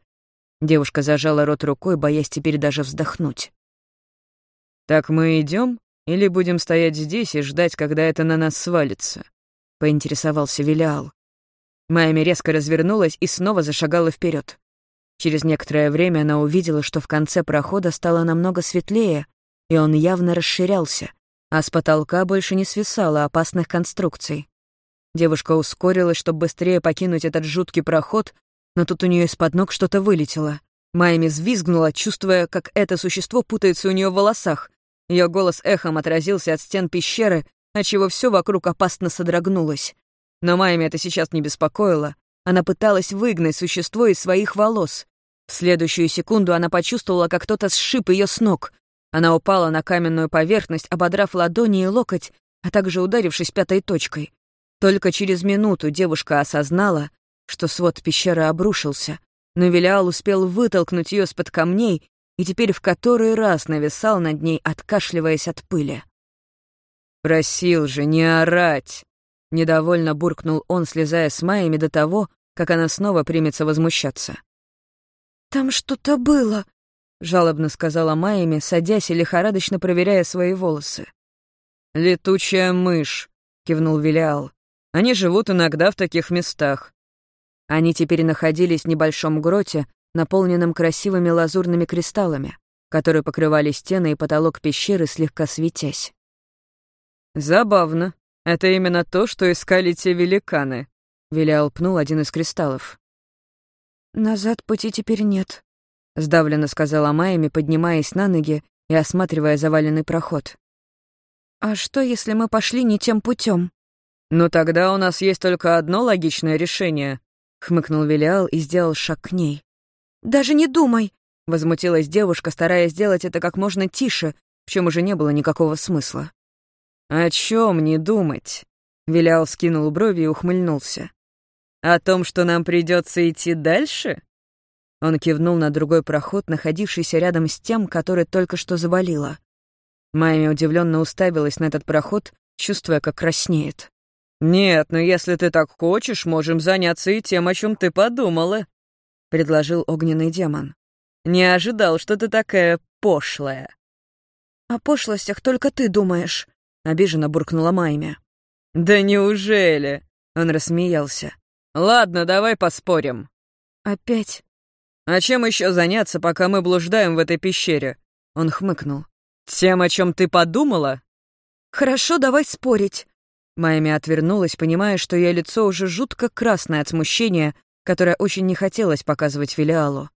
Девушка зажала рот рукой, боясь теперь даже вздохнуть. «Так мы идем или будем стоять здесь и ждать, когда это на нас свалится?» — поинтересовался Велиал. Майми резко развернулась и снова зашагала вперед. Через некоторое время она увидела, что в конце прохода стало намного светлее, и он явно расширялся, а с потолка больше не свисало опасных конструкций. Девушка ускорилась, чтобы быстрее покинуть этот жуткий проход, но тут у нее из-под ног что-то вылетело. Майми взвизгнула, чувствуя, как это существо путается у нее в волосах. Ее голос эхом отразился от стен пещеры, отчего все вокруг опасно содрогнулось. Но Майми это сейчас не беспокоило. Она пыталась выгнать существо из своих волос. В следующую секунду она почувствовала, как кто-то сшиб ее с ног. Она упала на каменную поверхность, ободрав ладони и локоть, а также ударившись пятой точкой. Только через минуту девушка осознала, что свод пещеры обрушился, но Велиал успел вытолкнуть ее с-под камней и теперь в который раз нависал над ней, откашливаясь от пыли. «Просил же не орать!» Недовольно буркнул он, слезая с Майями до того, как она снова примется возмущаться. «Там что-то было», — жалобно сказала Майями, садясь и лихорадочно проверяя свои волосы. «Летучая мышь», — кивнул Вилиал. «Они живут иногда в таких местах». Они теперь находились в небольшом гроте, наполненном красивыми лазурными кристаллами, которые покрывали стены и потолок пещеры, слегка светясь. «Забавно», «Это именно то, что искали те великаны», — Вилял пнул один из кристаллов. «Назад пути теперь нет», — сдавленно сказала Майами, поднимаясь на ноги и осматривая заваленный проход. «А что, если мы пошли не тем путем? «Ну тогда у нас есть только одно логичное решение», — хмыкнул Велиал и сделал шаг к ней. «Даже не думай!» — возмутилась девушка, стараясь сделать это как можно тише, в чем уже не было никакого смысла. «О чем не думать?» — Вилял скинул брови и ухмыльнулся. «О том, что нам придется идти дальше?» Он кивнул на другой проход, находившийся рядом с тем, который только что завалило. Майми удивленно уставилась на этот проход, чувствуя, как краснеет. «Нет, но если ты так хочешь, можем заняться и тем, о чем ты подумала», — предложил огненный демон. «Не ожидал, что ты такая пошлая». «О пошлостях только ты думаешь», — обиженно буркнула Майми. «Да неужели?» — он рассмеялся. «Ладно, давай поспорим». «Опять?» «А чем еще заняться, пока мы блуждаем в этой пещере?» Он хмыкнул. «Тем, о чем ты подумала?» «Хорошо, давай спорить». Майми отвернулась, понимая, что ее лицо уже жутко красное от смущения, которое очень не хотелось показывать филиалу.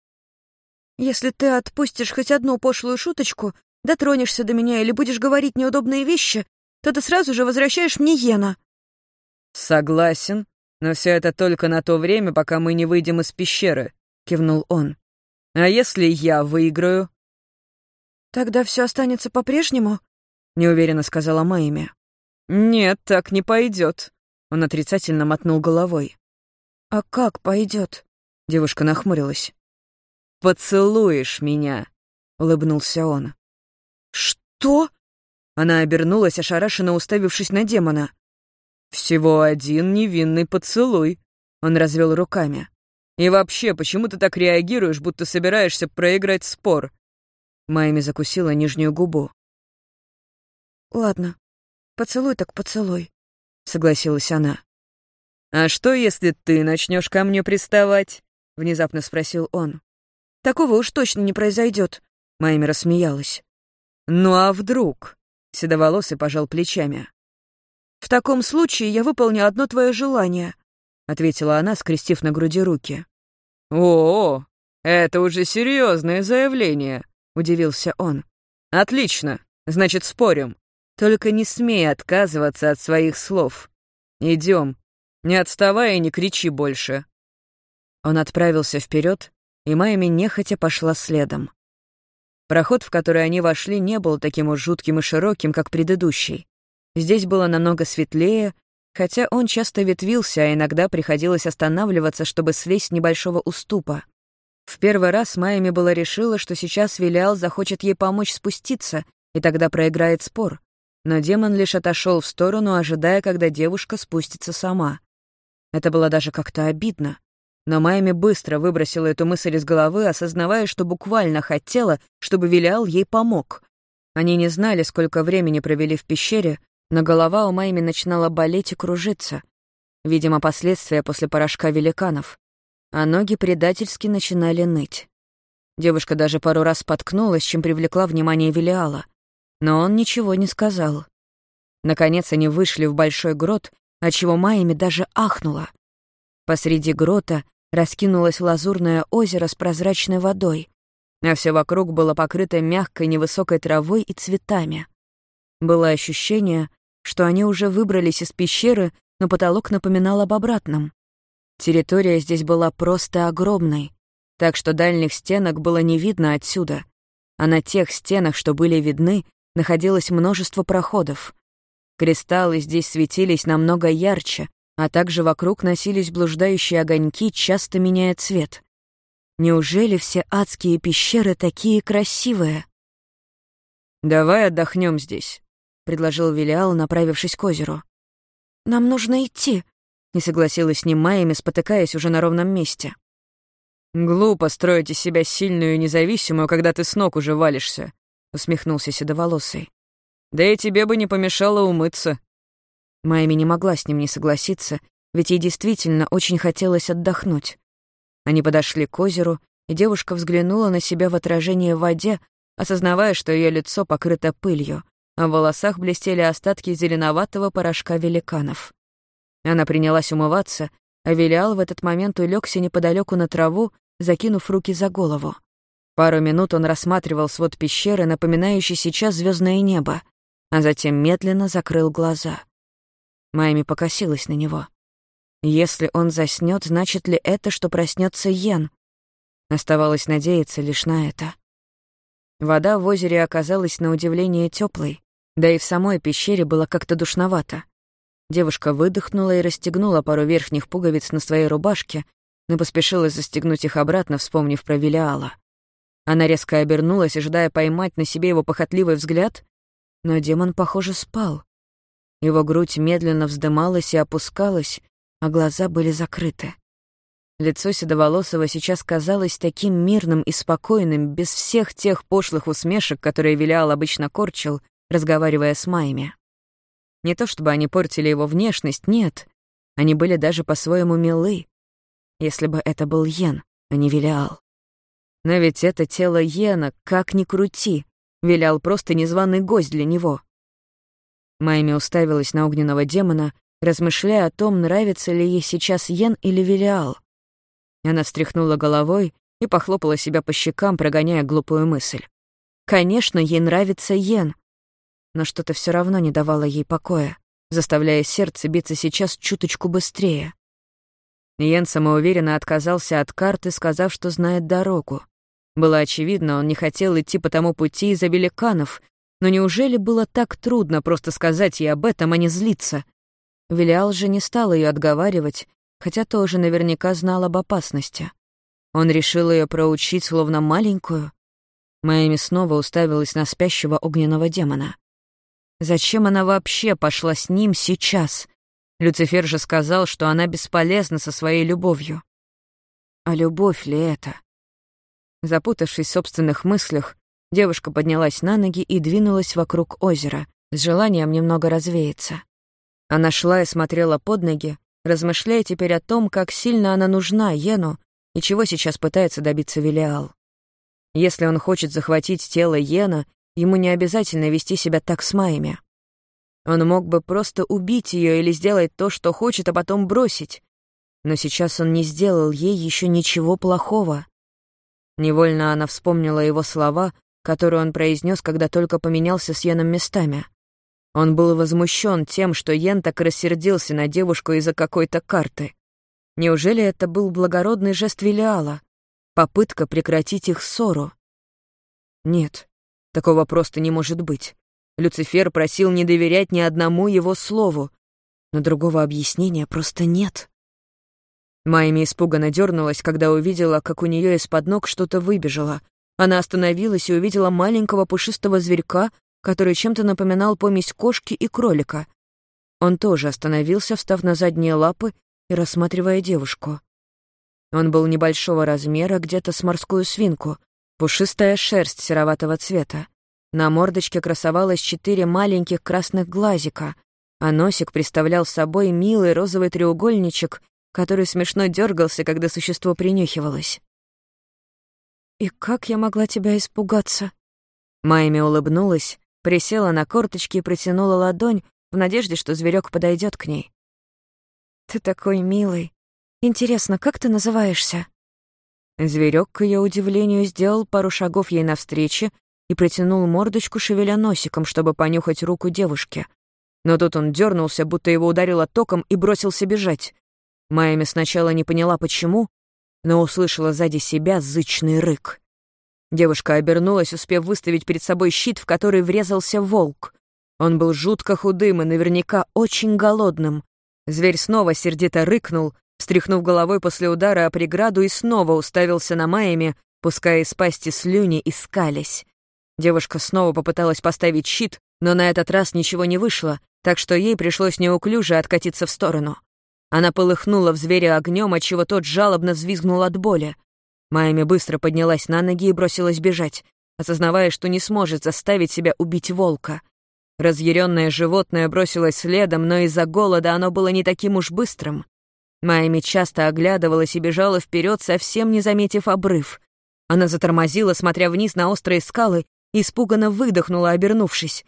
«Если ты отпустишь хоть одну пошлую шуточку, дотронешься до меня или будешь говорить неудобные вещи, то ты сразу же возвращаешь мне Йена». «Согласен, но все это только на то время, пока мы не выйдем из пещеры», — кивнул он. «А если я выиграю?» «Тогда все останется по-прежнему?» — неуверенно сказала Майми. «Нет, так не пойдет. Он отрицательно мотнул головой. «А как пойдет? Девушка нахмурилась. «Поцелуешь меня», — улыбнулся он. «Что?» Она обернулась, ошарашенно уставившись на демона. «Всего один невинный поцелуй», — он развел руками. «И вообще, почему ты так реагируешь, будто собираешься проиграть спор?» Майми закусила нижнюю губу. «Ладно, поцелуй так поцелуй», — согласилась она. «А что, если ты начнешь ко мне приставать?» — внезапно спросил он. «Такого уж точно не произойдет», — Майми рассмеялась. «Ну а вдруг?» — седоволосый пожал плечами. «В таком случае я выполню одно твое желание», — ответила она, скрестив на груди руки. «О, это уже серьезное заявление», — удивился он. «Отлично, значит, спорим. Только не смей отказываться от своих слов. Идем. Не отставай и не кричи больше». Он отправился вперед, и Майми нехотя пошла следом. Проход, в который они вошли, не был таким уж жутким и широким, как предыдущий. Здесь было намного светлее, хотя он часто ветвился, а иногда приходилось останавливаться, чтобы слезть с небольшого уступа. В первый раз Майами была решила, что сейчас Вилиал захочет ей помочь спуститься, и тогда проиграет спор. Но демон лишь отошел в сторону, ожидая, когда девушка спустится сама. Это было даже как-то обидно. Но Майми быстро выбросила эту мысль из головы, осознавая, что буквально хотела, чтобы Вилиал ей помог. Они не знали, сколько времени провели в пещере, но голова у Майми начинала болеть и кружиться. Видимо, последствия после порошка великанов. А ноги предательски начинали ныть. Девушка даже пару раз споткнулась, чем привлекла внимание Велиала. Но он ничего не сказал. Наконец они вышли в большой грот, отчего Майами даже ахнула. Посреди грота раскинулось лазурное озеро с прозрачной водой, а все вокруг было покрыто мягкой невысокой травой и цветами. Было ощущение, что они уже выбрались из пещеры, но потолок напоминал об обратном. Территория здесь была просто огромной, так что дальних стенок было не видно отсюда, а на тех стенах, что были видны, находилось множество проходов. Кристаллы здесь светились намного ярче, а также вокруг носились блуждающие огоньки, часто меняя цвет. Неужели все адские пещеры такие красивые? «Давай отдохнем здесь», — предложил Велиал, направившись к озеру. «Нам нужно идти», — не согласилась с ним Майями, спотыкаясь уже на ровном месте. «Глупо строить из себя сильную и независимую, когда ты с ног уже валишься», — усмехнулся Седоволосый. «Да и тебе бы не помешало умыться». Майми не могла с ним не согласиться, ведь ей действительно очень хотелось отдохнуть. Они подошли к озеру, и девушка взглянула на себя в отражение в воде, осознавая, что ее лицо покрыто пылью, а в волосах блестели остатки зеленоватого порошка великанов. Она принялась умываться, а Велиал в этот момент улегся неподалеку на траву, закинув руки за голову. Пару минут он рассматривал свод пещеры, напоминающий сейчас звездное небо, а затем медленно закрыл глаза. Майми покосилась на него. Если он заснет, значит ли это, что проснется Йен? Оставалось надеяться лишь на это. Вода в озере оказалась на удивление теплой, да и в самой пещере было как-то душновато. Девушка выдохнула и расстегнула пару верхних пуговиц на своей рубашке, но поспешила застегнуть их обратно, вспомнив про Велиала. Она резко обернулась, ожидая поймать на себе его похотливый взгляд, но демон, похоже, спал. Его грудь медленно вздымалась и опускалась, а глаза были закрыты. Лицо Седоволосого сейчас казалось таким мирным и спокойным, без всех тех пошлых усмешек, которые Велиал обычно корчил, разговаривая с Майями. Не то чтобы они портили его внешность, нет. Они были даже по-своему милы. Если бы это был Йен, а не Велиал. Но ведь это тело Йена, как ни крути. Велиал просто незваный гость для него. Майми уставилась на огненного демона, размышляя о том, нравится ли ей сейчас Йен или Велиал. Она встряхнула головой и похлопала себя по щекам, прогоняя глупую мысль. Конечно, ей нравится Йен, но что-то все равно не давало ей покоя, заставляя сердце биться сейчас чуточку быстрее. Йен самоуверенно отказался от карты, сказав, что знает дорогу. Было очевидно, он не хотел идти по тому пути из-за великанов, но неужели было так трудно просто сказать ей об этом, а не злиться? Велиал же не стал ее отговаривать, хотя тоже наверняка знал об опасности. Он решил ее проучить, словно маленькую. Майами снова уставилась на спящего огненного демона. Зачем она вообще пошла с ним сейчас? Люцифер же сказал, что она бесполезна со своей любовью. А любовь ли это? Запутавшись в собственных мыслях, девушка поднялась на ноги и двинулась вокруг озера, с желанием немного развеяться. Она шла и смотрела под ноги, размышляя теперь о том, как сильно она нужна Йену и чего сейчас пытается добиться Велиал. Если он хочет захватить тело Йена, ему не обязательно вести себя так с Майями. Он мог бы просто убить ее или сделать то, что хочет, а потом бросить. Но сейчас он не сделал ей еще ничего плохого. Невольно она вспомнила его слова, которые он произнес, когда только поменялся с Йеном местами. Он был возмущен тем, что Йен так рассердился на девушку из-за какой-то карты. Неужели это был благородный жест Велиала? Попытка прекратить их ссору? Нет, такого просто не может быть. Люцифер просил не доверять ни одному его слову, но другого объяснения просто нет. Майми испуганно дернулась, когда увидела, как у нее из-под ног что-то выбежало. Она остановилась и увидела маленького пушистого зверька, который чем-то напоминал помесь кошки и кролика. Он тоже остановился, встав на задние лапы и рассматривая девушку. Он был небольшого размера, где-то с морскую свинку, пушистая шерсть сероватого цвета. На мордочке красовалось четыре маленьких красных глазика, а носик представлял собой милый розовый треугольничек, который смешно дергался, когда существо принюхивалось. «И как я могла тебя испугаться?» Майми улыбнулась, Присела на корточки и протянула ладонь в надежде, что зверек подойдет к ней. «Ты такой милый. Интересно, как ты называешься?» Зверек, к ее удивлению, сделал пару шагов ей навстречу и протянул мордочку, шевеля носиком, чтобы понюхать руку девушки. Но тут он дернулся, будто его ударило током, и бросился бежать. Майами сначала не поняла, почему, но услышала сзади себя зычный рык. Девушка обернулась, успев выставить перед собой щит, в который врезался волк. Он был жутко худым и наверняка очень голодным. Зверь снова сердито рыкнул, встряхнув головой после удара о преграду и снова уставился на Майами, пуская из пасти слюни и скались. Девушка снова попыталась поставить щит, но на этот раз ничего не вышло, так что ей пришлось неуклюже откатиться в сторону. Она полыхнула в зверя огнем, отчего тот жалобно взвизгнул от боли. Майами быстро поднялась на ноги и бросилась бежать, осознавая, что не сможет заставить себя убить волка. Разъяренное животное бросилось следом, но из-за голода оно было не таким уж быстрым. Майами часто оглядывалась и бежала вперед, совсем не заметив обрыв. Она затормозила, смотря вниз на острые скалы, и испуганно выдохнула, обернувшись.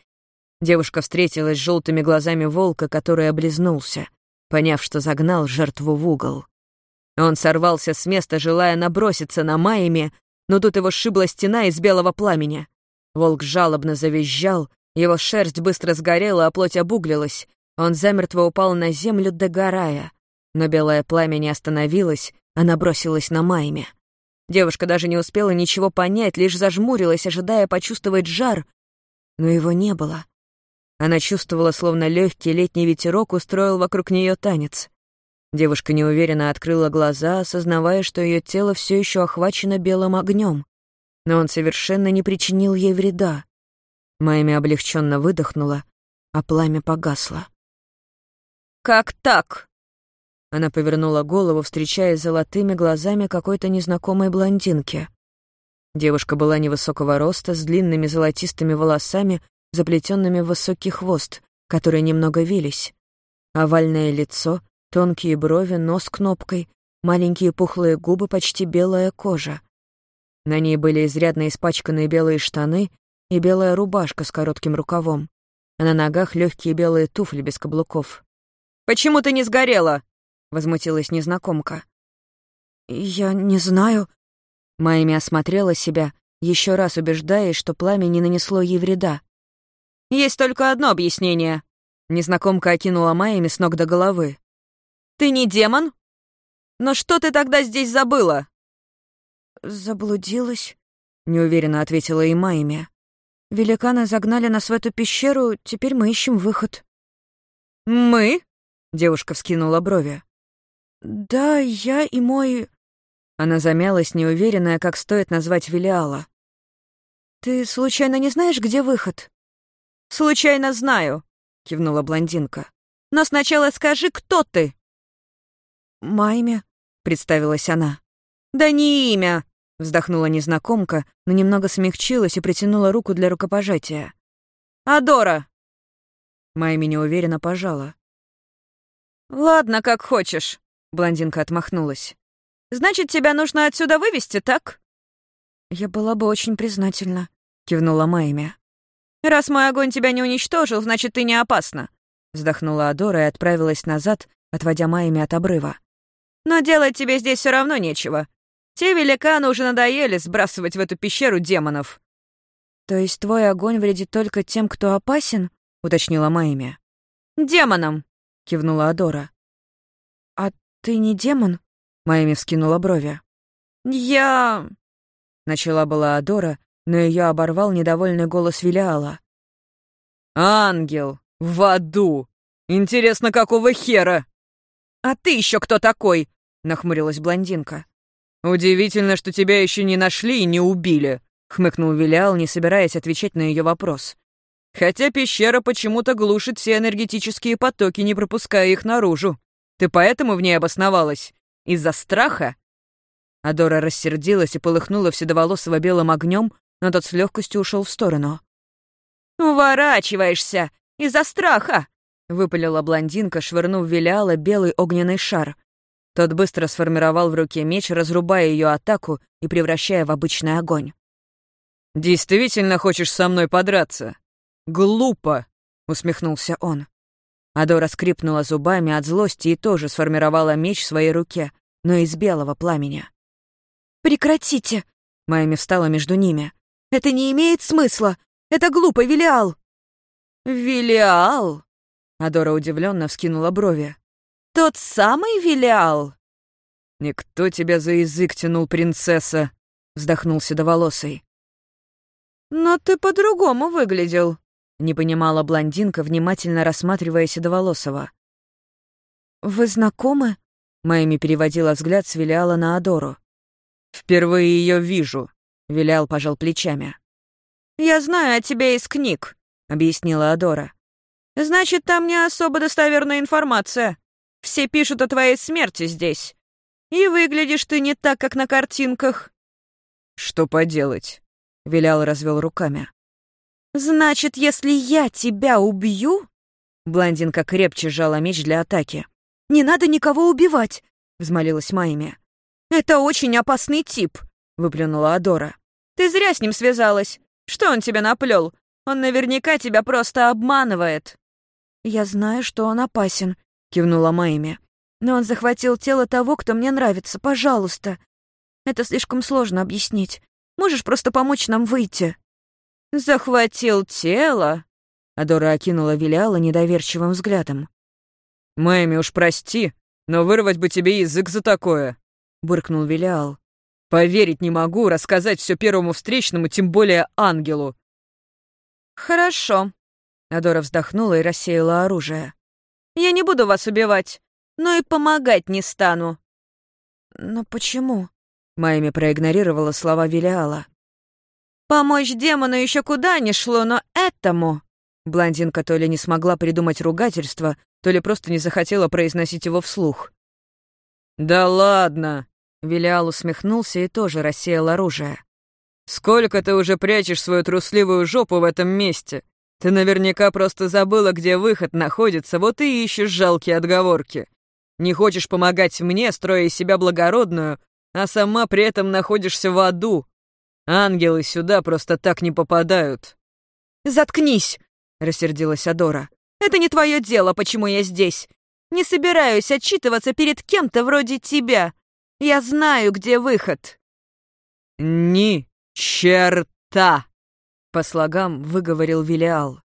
Девушка встретилась с желтыми глазами волка, который облизнулся, поняв, что загнал жертву в угол. Он сорвался с места, желая наброситься на Майами, но тут его сшибла стена из белого пламени. Волк жалобно завизжал, его шерсть быстро сгорела, а плоть обуглилась. Он замертво упал на землю, догорая. Но белое пламя не остановилось, она бросилась на Майме. Девушка даже не успела ничего понять, лишь зажмурилась, ожидая почувствовать жар, но его не было. Она чувствовала, словно легкий летний ветерок устроил вокруг нее танец. Девушка неуверенно открыла глаза, осознавая, что ее тело все еще охвачено белым огнем, но он совершенно не причинил ей вреда. Майми облегченно выдохнула, а пламя погасло. «Как так?» Она повернула голову, встречаясь с золотыми глазами какой-то незнакомой блондинки. Девушка была невысокого роста, с длинными золотистыми волосами, заплетенными в высокий хвост, которые немного вились. Овальное лицо, тонкие брови, нос кнопкой, маленькие пухлые губы, почти белая кожа. На ней были изрядно испачканные белые штаны и белая рубашка с коротким рукавом, а на ногах легкие белые туфли без каблуков. «Почему ты не сгорела?» — возмутилась незнакомка. «Я не знаю», Майми осмотрела себя, еще раз убеждаясь, что пламя не нанесло ей вреда. «Есть только одно объяснение», — незнакомка окинула Майми с ног до головы. «Ты не демон? Но что ты тогда здесь забыла?» «Заблудилась», — неуверенно ответила и Майми. «Великаны загнали нас в эту пещеру, теперь мы ищем выход». «Мы?» — девушка вскинула брови. «Да, я и мой...» Она замялась, неуверенная, как стоит назвать Велиала. «Ты случайно не знаешь, где выход?» «Случайно знаю», — кивнула блондинка. «Но сначала скажи, кто ты?» «Майме», — представилась она. «Да не имя», — вздохнула незнакомка, но немного смягчилась и притянула руку для рукопожатия. «Адора!» Майми неуверенно пожала. «Ладно, как хочешь», — блондинка отмахнулась. Значит, тебя нужно отсюда вывести, так?» «Я была бы очень признательна», — кивнула Майми. «Раз мой огонь тебя не уничтожил, значит, ты не опасна», — вздохнула Адора и отправилась назад, отводя Майми от обрыва. «Но делать тебе здесь все равно нечего. Те великаны уже надоели сбрасывать в эту пещеру демонов». «То есть твой огонь вредит только тем, кто опасен?» — уточнила Майми. «Демонам», — кивнула Адора. «А ты не демон?» Майми вскинула брови. «Я...» Начала была Адора, но ее оборвал недовольный голос Вилиала. «Ангел! В аду! Интересно, какого хера?» «А ты еще кто такой?» — нахмурилась блондинка. «Удивительно, что тебя еще не нашли и не убили», — хмыкнул Вилиал, не собираясь отвечать на ее вопрос. «Хотя пещера почему-то глушит все энергетические потоки, не пропуская их наружу. Ты поэтому в ней обосновалась? Из-за страха?» Адора рассердилась и полыхнула вседоволосого белым огнем, но тот с легкостью ушел в сторону. «Уворачиваешься! Из-за страха!» — выпалила блондинка, швырнув Виляла белый огненный шар. Тот быстро сформировал в руке меч, разрубая ее атаку и превращая в обычный огонь. «Действительно хочешь со мной подраться? Глупо!» — усмехнулся он. Адора скрипнула зубами от злости и тоже сформировала меч в своей руке, но из белого пламени. «Прекратите!» — Майми встала между ними. «Это не имеет смысла! Это глупо, Велиал!» «Велиал?» Адора удивленно вскинула брови. «Тот самый Велиал?» «Никто тебя за язык тянул, принцесса!» — вздохнул седоволосый. «Но ты по-другому выглядел», не понимала блондинка, внимательно рассматривая Седоволосова. «Вы знакомы?» Майми переводила взгляд с Вилиала на Адору. «Впервые ее вижу», — Вилиал пожал плечами. «Я знаю о тебе из книг», — объяснила Адора. «Значит, там не особо достоверная информация. Все пишут о твоей смерти здесь. И выглядишь ты не так, как на картинках». «Что поделать?» — Вилял развел руками. «Значит, если я тебя убью...» Блондинка крепче сжала меч для атаки. «Не надо никого убивать!» — взмолилась Майми. «Это очень опасный тип!» — выплюнула Адора. «Ты зря с ним связалась. Что он тебе наплел? Он наверняка тебя просто обманывает!» «Я знаю, что он опасен», — кивнула Майми. «Но он захватил тело того, кто мне нравится. Пожалуйста!» «Это слишком сложно объяснить. Можешь просто помочь нам выйти?» «Захватил тело?» Адора окинула Виляла недоверчивым взглядом. «Мэми, уж прости, но вырвать бы тебе язык за такое», — буркнул Велиал. «Поверить не могу, рассказать все первому встречному, тем более ангелу». «Хорошо», — Адора вздохнула и рассеяла оружие. «Я не буду вас убивать, но и помогать не стану». «Но почему?» — Майми проигнорировала слова Велиала. «Помочь демону еще куда ни шло, но этому...» Блондинка то ли не смогла придумать ругательство, то ли просто не захотела произносить его вслух. «Да ладно!» — Вилиал усмехнулся и тоже рассеял оружие. «Сколько ты уже прячешь свою трусливую жопу в этом месте? Ты наверняка просто забыла, где выход находится, вот и ищешь жалкие отговорки. Не хочешь помогать мне, строя из себя благородную, а сама при этом находишься в аду. Ангелы сюда просто так не попадают». «Заткнись!» рассердилась Адора. «Это не твое дело, почему я здесь. Не собираюсь отчитываться перед кем-то вроде тебя. Я знаю, где выход». «Ни черта!» — по слогам выговорил Вилиал.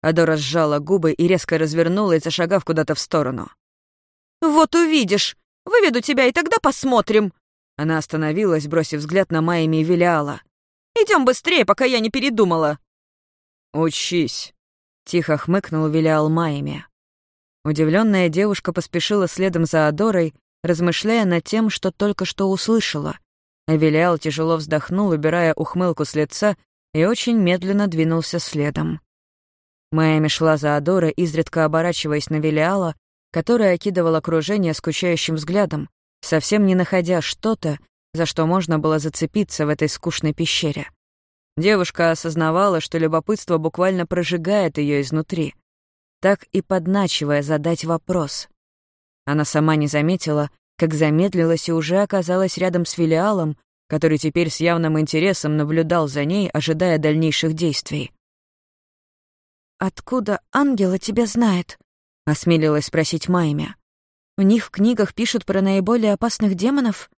Адора сжала губы и резко развернулась, зашагав куда-то в сторону. «Вот увидишь! Выведу тебя, и тогда посмотрим!» Она остановилась, бросив взгляд на Майми и Вилиала. «Идем быстрее, пока я не передумала!» «Учись!» Тихо хмыкнул Вилиал Майми. Удивленная девушка поспешила следом за Адорой, размышляя над тем, что только что услышала. А Вилиал тяжело вздохнул, убирая ухмылку с лица, и очень медленно двинулся следом. Майами шла за Адорой, изредка оборачиваясь на Вилиала, который окидывал окружение скучающим взглядом, совсем не находя что-то, за что можно было зацепиться в этой скучной пещере. Девушка осознавала, что любопытство буквально прожигает ее изнутри, так и подначивая задать вопрос. Она сама не заметила, как замедлилась и уже оказалась рядом с филиалом, который теперь с явным интересом наблюдал за ней, ожидая дальнейших действий. «Откуда ангела тебя знает?» — осмелилась спросить Майми. «У них в книгах пишут про наиболее опасных демонов?»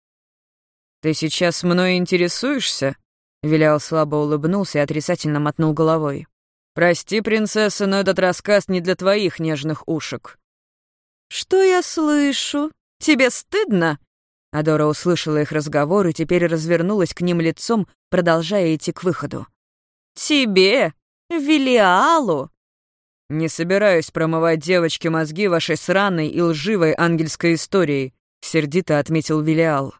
«Ты сейчас мной интересуешься?» Вилял слабо улыбнулся и отрицательно мотнул головой. «Прости, принцесса, но этот рассказ не для твоих нежных ушек». «Что я слышу? Тебе стыдно?» Адора услышала их разговор и теперь развернулась к ним лицом, продолжая идти к выходу. «Тебе? Вилиалу?» «Не собираюсь промывать девочке мозги вашей сраной и лживой ангельской историей», — сердито отметил Вилиал.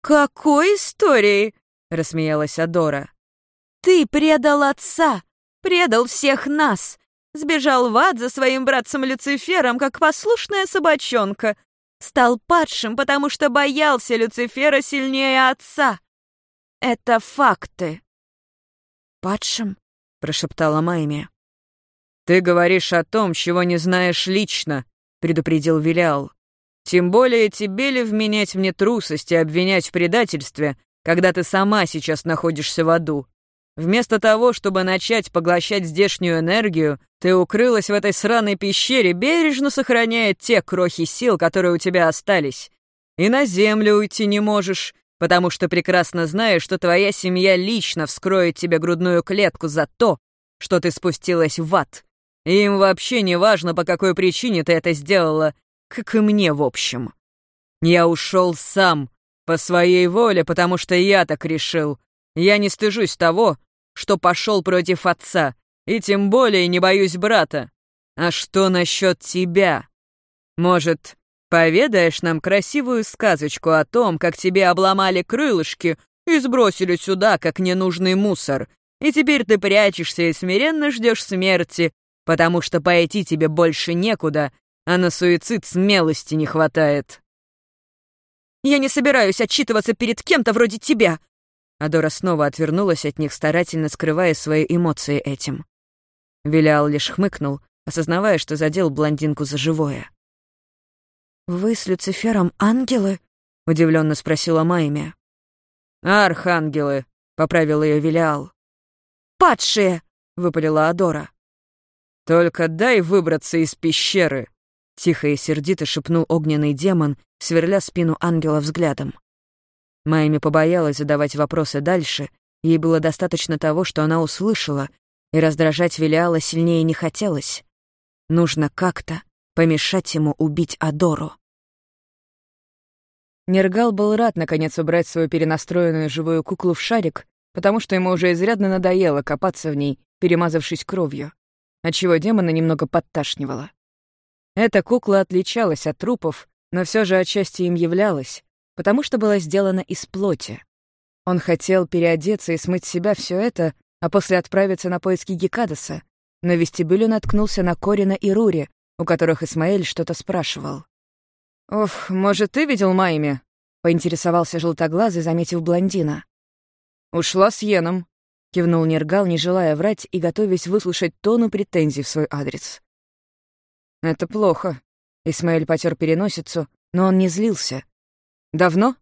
«Какой историей?» рассмеялась Адора. «Ты предал отца, предал всех нас, сбежал в ад за своим братцем Люцифером, как послушная собачонка, стал падшим, потому что боялся Люцифера сильнее отца. Это факты». «Падшим?» — прошептала Майми. «Ты говоришь о том, чего не знаешь лично», — предупредил Вилял. «Тем более тебе ли вменять мне трусость и обвинять в предательстве, когда ты сама сейчас находишься в аду. Вместо того, чтобы начать поглощать здешнюю энергию, ты укрылась в этой сраной пещере, бережно сохраняя те крохи сил, которые у тебя остались. И на землю уйти не можешь, потому что прекрасно знаешь, что твоя семья лично вскроет тебе грудную клетку за то, что ты спустилась в ад. И им вообще не важно, по какой причине ты это сделала, как и мне в общем. Я ушел сам, по своей воле, потому что я так решил. Я не стыжусь того, что пошел против отца, и тем более не боюсь брата. А что насчет тебя? Может, поведаешь нам красивую сказочку о том, как тебе обломали крылышки и сбросили сюда, как ненужный мусор, и теперь ты прячешься и смиренно ждешь смерти, потому что пойти тебе больше некуда, а на суицид смелости не хватает. Я не собираюсь отчитываться перед кем-то вроде тебя!» Адора снова отвернулась от них, старательно скрывая свои эмоции этим. Вилял лишь хмыкнул, осознавая, что задел блондинку за живое. «Вы с Люцифером ангелы?» — удивленно спросила Майми. «Архангелы», — поправил ее Вилиал. «Падшие!» — выпалила Адора. «Только дай выбраться из пещеры», — тихо и сердито шепнул огненный демон, сверля спину ангела взглядом. Майми побоялась задавать вопросы дальше, ей было достаточно того, что она услышала, и раздражать Велиала сильнее не хотелось. Нужно как-то помешать ему убить Адору. Нергал был рад, наконец, убрать свою перенастроенную живую куклу в шарик, потому что ему уже изрядно надоело копаться в ней, перемазавшись кровью, отчего демона немного подташнивало. Эта кукла отличалась от трупов, но все же отчасти им являлась, потому что была сделана из плоти. Он хотел переодеться и смыть с себя все это, а после отправиться на поиски Гекадаса, в вестибюле наткнулся на Корина и Рури, у которых Исмаэль что-то спрашивал. «Ох, может, ты видел Майми?» — поинтересовался желтоглазый, заметив блондина. «Ушла с Йеном», — кивнул Нергал, не желая врать и готовясь выслушать тону претензий в свой адрес. «Это плохо», — Исмаэль потер переносицу, но он не злился. «Давно?»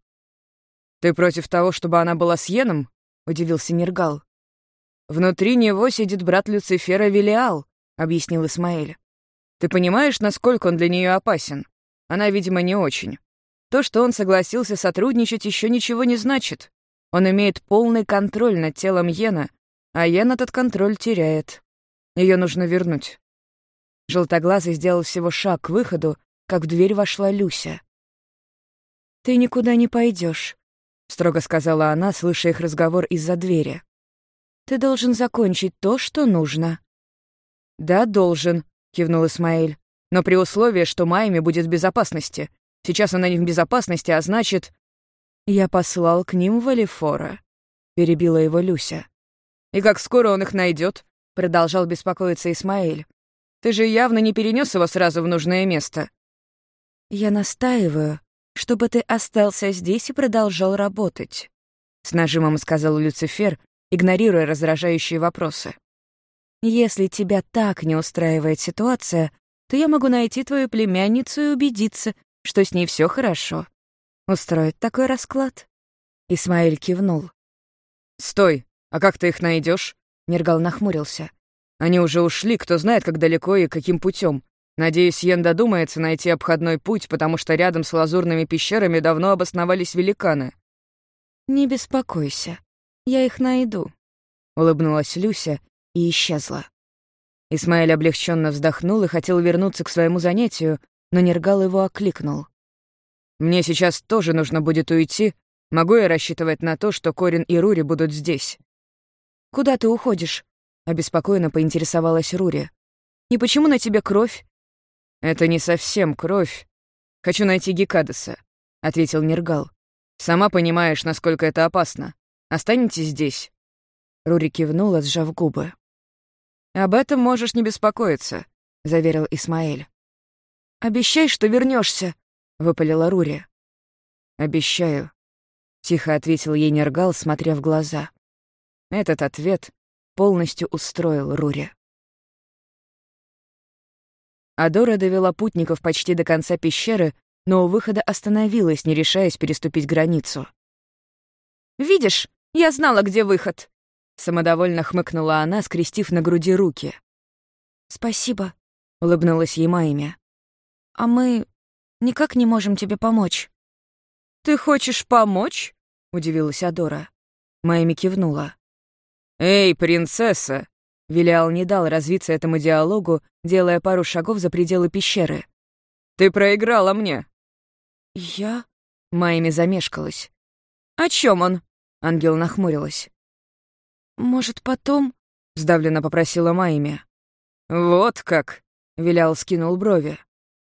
«Ты против того, чтобы она была с Йеном?» — удивился Нергал. «Внутри него сидит брат Люцифера Велиал», — объяснил Исмаэль. «Ты понимаешь, насколько он для нее опасен? Она, видимо, не очень. То, что он согласился сотрудничать, еще ничего не значит. Он имеет полный контроль над телом Йена, а Йен этот контроль теряет. Ее нужно вернуть». Желтоглазый сделал всего шаг к выходу, как в дверь вошла Люся. «Ты никуда не пойдешь, строго сказала она, слыша их разговор из-за двери. Ты должен закончить то, что нужно». «Да, должен», — кивнул Исмаэль. «Но при условии, что Майми будет в безопасности. Сейчас она не в безопасности, а значит...» «Я послал к ним Валифора», — перебила его Люся. «И как скоро он их найдет? продолжал беспокоиться Исмаэль. «Ты же явно не перенес его сразу в нужное место». «Я настаиваю, чтобы ты остался здесь и продолжал работать», — с нажимом сказал Люцифер, игнорируя раздражающие вопросы. «Если тебя так не устраивает ситуация, то я могу найти твою племянницу и убедиться, что с ней все хорошо. Устроить такой расклад?» Исмаэль кивнул. «Стой! А как ты их найдешь? Нергал нахмурился. «Они уже ушли, кто знает, как далеко и каким путем. Надеюсь, Йен додумается найти обходной путь, потому что рядом с лазурными пещерами давно обосновались великаны». «Не беспокойся. Я их найду», — улыбнулась Люся и исчезла. Исмаэль облегченно вздохнул и хотел вернуться к своему занятию, но Нергал его окликнул. «Мне сейчас тоже нужно будет уйти. Могу я рассчитывать на то, что Корин и Рури будут здесь?» «Куда ты уходишь?» — обеспокоенно поинтересовалась Рури. «И почему на тебе кровь?» «Это не совсем кровь. Хочу найти Гекадеса», — ответил Нергал. «Сама понимаешь, насколько это опасно. Останетесь здесь». Рури кивнула, сжав губы. «Об этом можешь не беспокоиться», — заверил Исмаэль. «Обещай, что вернешься, выпалила Рури. «Обещаю», — тихо ответил ей Нергал, смотря в глаза. Этот ответ полностью устроил Рури. Адора довела путников почти до конца пещеры, но у выхода остановилась, не решаясь переступить границу. «Видишь, я знала, где выход!» Самодовольно хмыкнула она, скрестив на груди руки. «Спасибо», — улыбнулась ей Майми. «А мы никак не можем тебе помочь». «Ты хочешь помочь?» — удивилась Адора. Майми кивнула. «Эй, принцесса!» Вилиал не дал развиться этому диалогу, делая пару шагов за пределы пещеры. «Ты проиграла мне!» «Я?» Майми замешкалась. «О чем он?» Ангел нахмурилась. «Может, потом?» — сдавленно попросила Майми. «Вот как!» — Вилял скинул брови.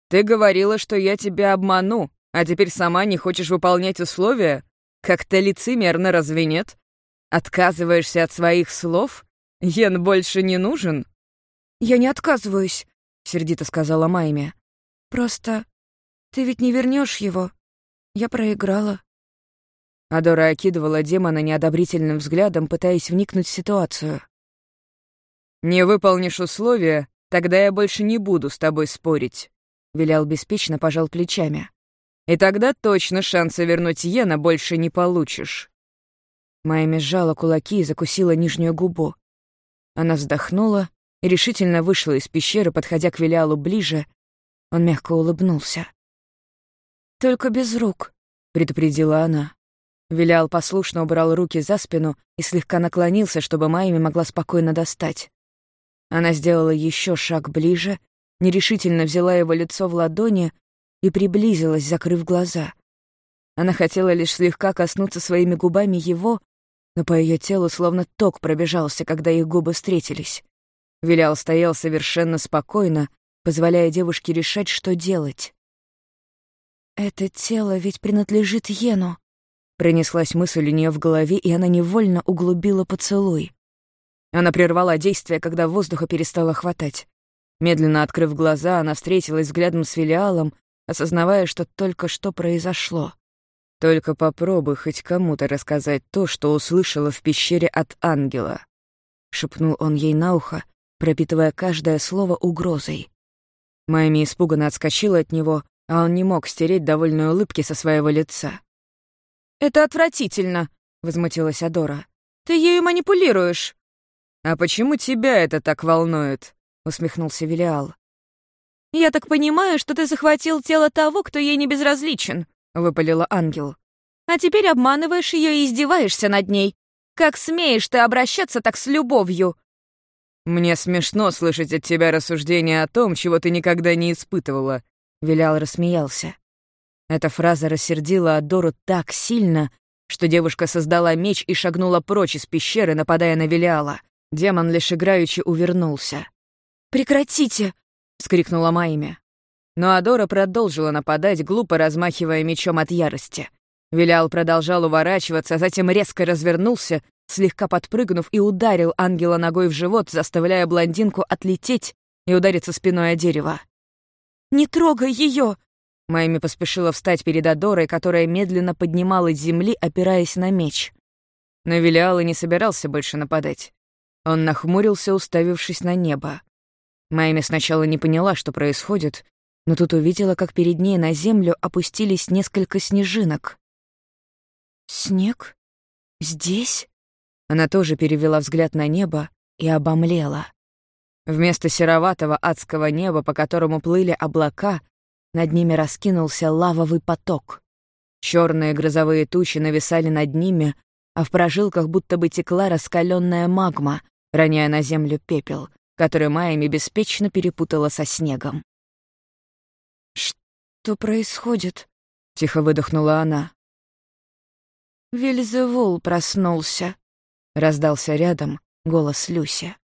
«Ты говорила, что я тебя обману, а теперь сама не хочешь выполнять условия? Как-то лицемерно, разве нет? Отказываешься от своих слов? Йен больше не нужен?» «Я не отказываюсь», — сердито сказала Майми. «Просто ты ведь не вернешь его. Я проиграла». Адора окидывала демона неодобрительным взглядом, пытаясь вникнуть в ситуацию. «Не выполнишь условия, тогда я больше не буду с тобой спорить», — Вилял беспечно пожал плечами. «И тогда точно шанса вернуть Йена больше не получишь». Майми сжала кулаки и закусила нижнюю губу. Она вздохнула и решительно вышла из пещеры, подходя к Вилиалу ближе. Он мягко улыбнулся. «Только без рук», — предупредила она. Вилял послушно убрал руки за спину и слегка наклонился, чтобы Майми могла спокойно достать. Она сделала еще шаг ближе, нерешительно взяла его лицо в ладони и приблизилась, закрыв глаза. Она хотела лишь слегка коснуться своими губами его, но по ее телу словно ток пробежался, когда их губы встретились. Вилял стоял совершенно спокойно, позволяя девушке решать, что делать. «Это тело ведь принадлежит Йену», — пронеслась мысль у нее в голове, и она невольно углубила поцелуй. Она прервала действие, когда воздуха перестала хватать. Медленно открыв глаза, она встретилась взглядом с филиалом, осознавая, что только что произошло. Только попробуй хоть кому-то рассказать то, что услышала в пещере от ангела. Шепнул он ей на ухо, пропитывая каждое слово угрозой. Майми испуганно отскочила от него, а он не мог стереть довольной улыбки со своего лица. «Это отвратительно», — возмутилась Адора. «Ты ею манипулируешь». «А почему тебя это так волнует?» — усмехнулся Велиал. «Я так понимаю, что ты захватил тело того, кто ей не безразличен», — выпалила ангел. «А теперь обманываешь ее и издеваешься над ней. Как смеешь ты обращаться так с любовью?» «Мне смешно слышать от тебя рассуждения о том, чего ты никогда не испытывала», — Вилял рассмеялся. Эта фраза рассердила Адору так сильно, что девушка создала меч и шагнула прочь из пещеры, нападая на Велиала. Демон лишь играючи увернулся. «Прекратите!» — вскрикнула Майми. Но Адора продолжила нападать, глупо размахивая мечом от ярости. Вилял продолжал уворачиваться, а затем резко развернулся, слегка подпрыгнув и ударил ангела ногой в живот, заставляя блондинку отлететь и удариться спиной о дерево. «Не трогай ее! Майми поспешила встать перед Адорой, которая медленно поднималась с земли, опираясь на меч. Но Велиал и не собирался больше нападать. Он нахмурился, уставившись на небо. Майми сначала не поняла, что происходит, но тут увидела, как перед ней на землю опустились несколько снежинок. «Снег? Здесь?» Она тоже перевела взгляд на небо и обомлела. Вместо сероватого адского неба, по которому плыли облака, над ними раскинулся лавовый поток. Черные грозовые тучи нависали над ними, а в прожилках будто бы текла раскаленная магма, роняя на землю пепел, который Майами беспечно перепутала со снегом. «Что происходит?» — тихо выдохнула она. Вельзевул проснулся. — раздался рядом голос Люси.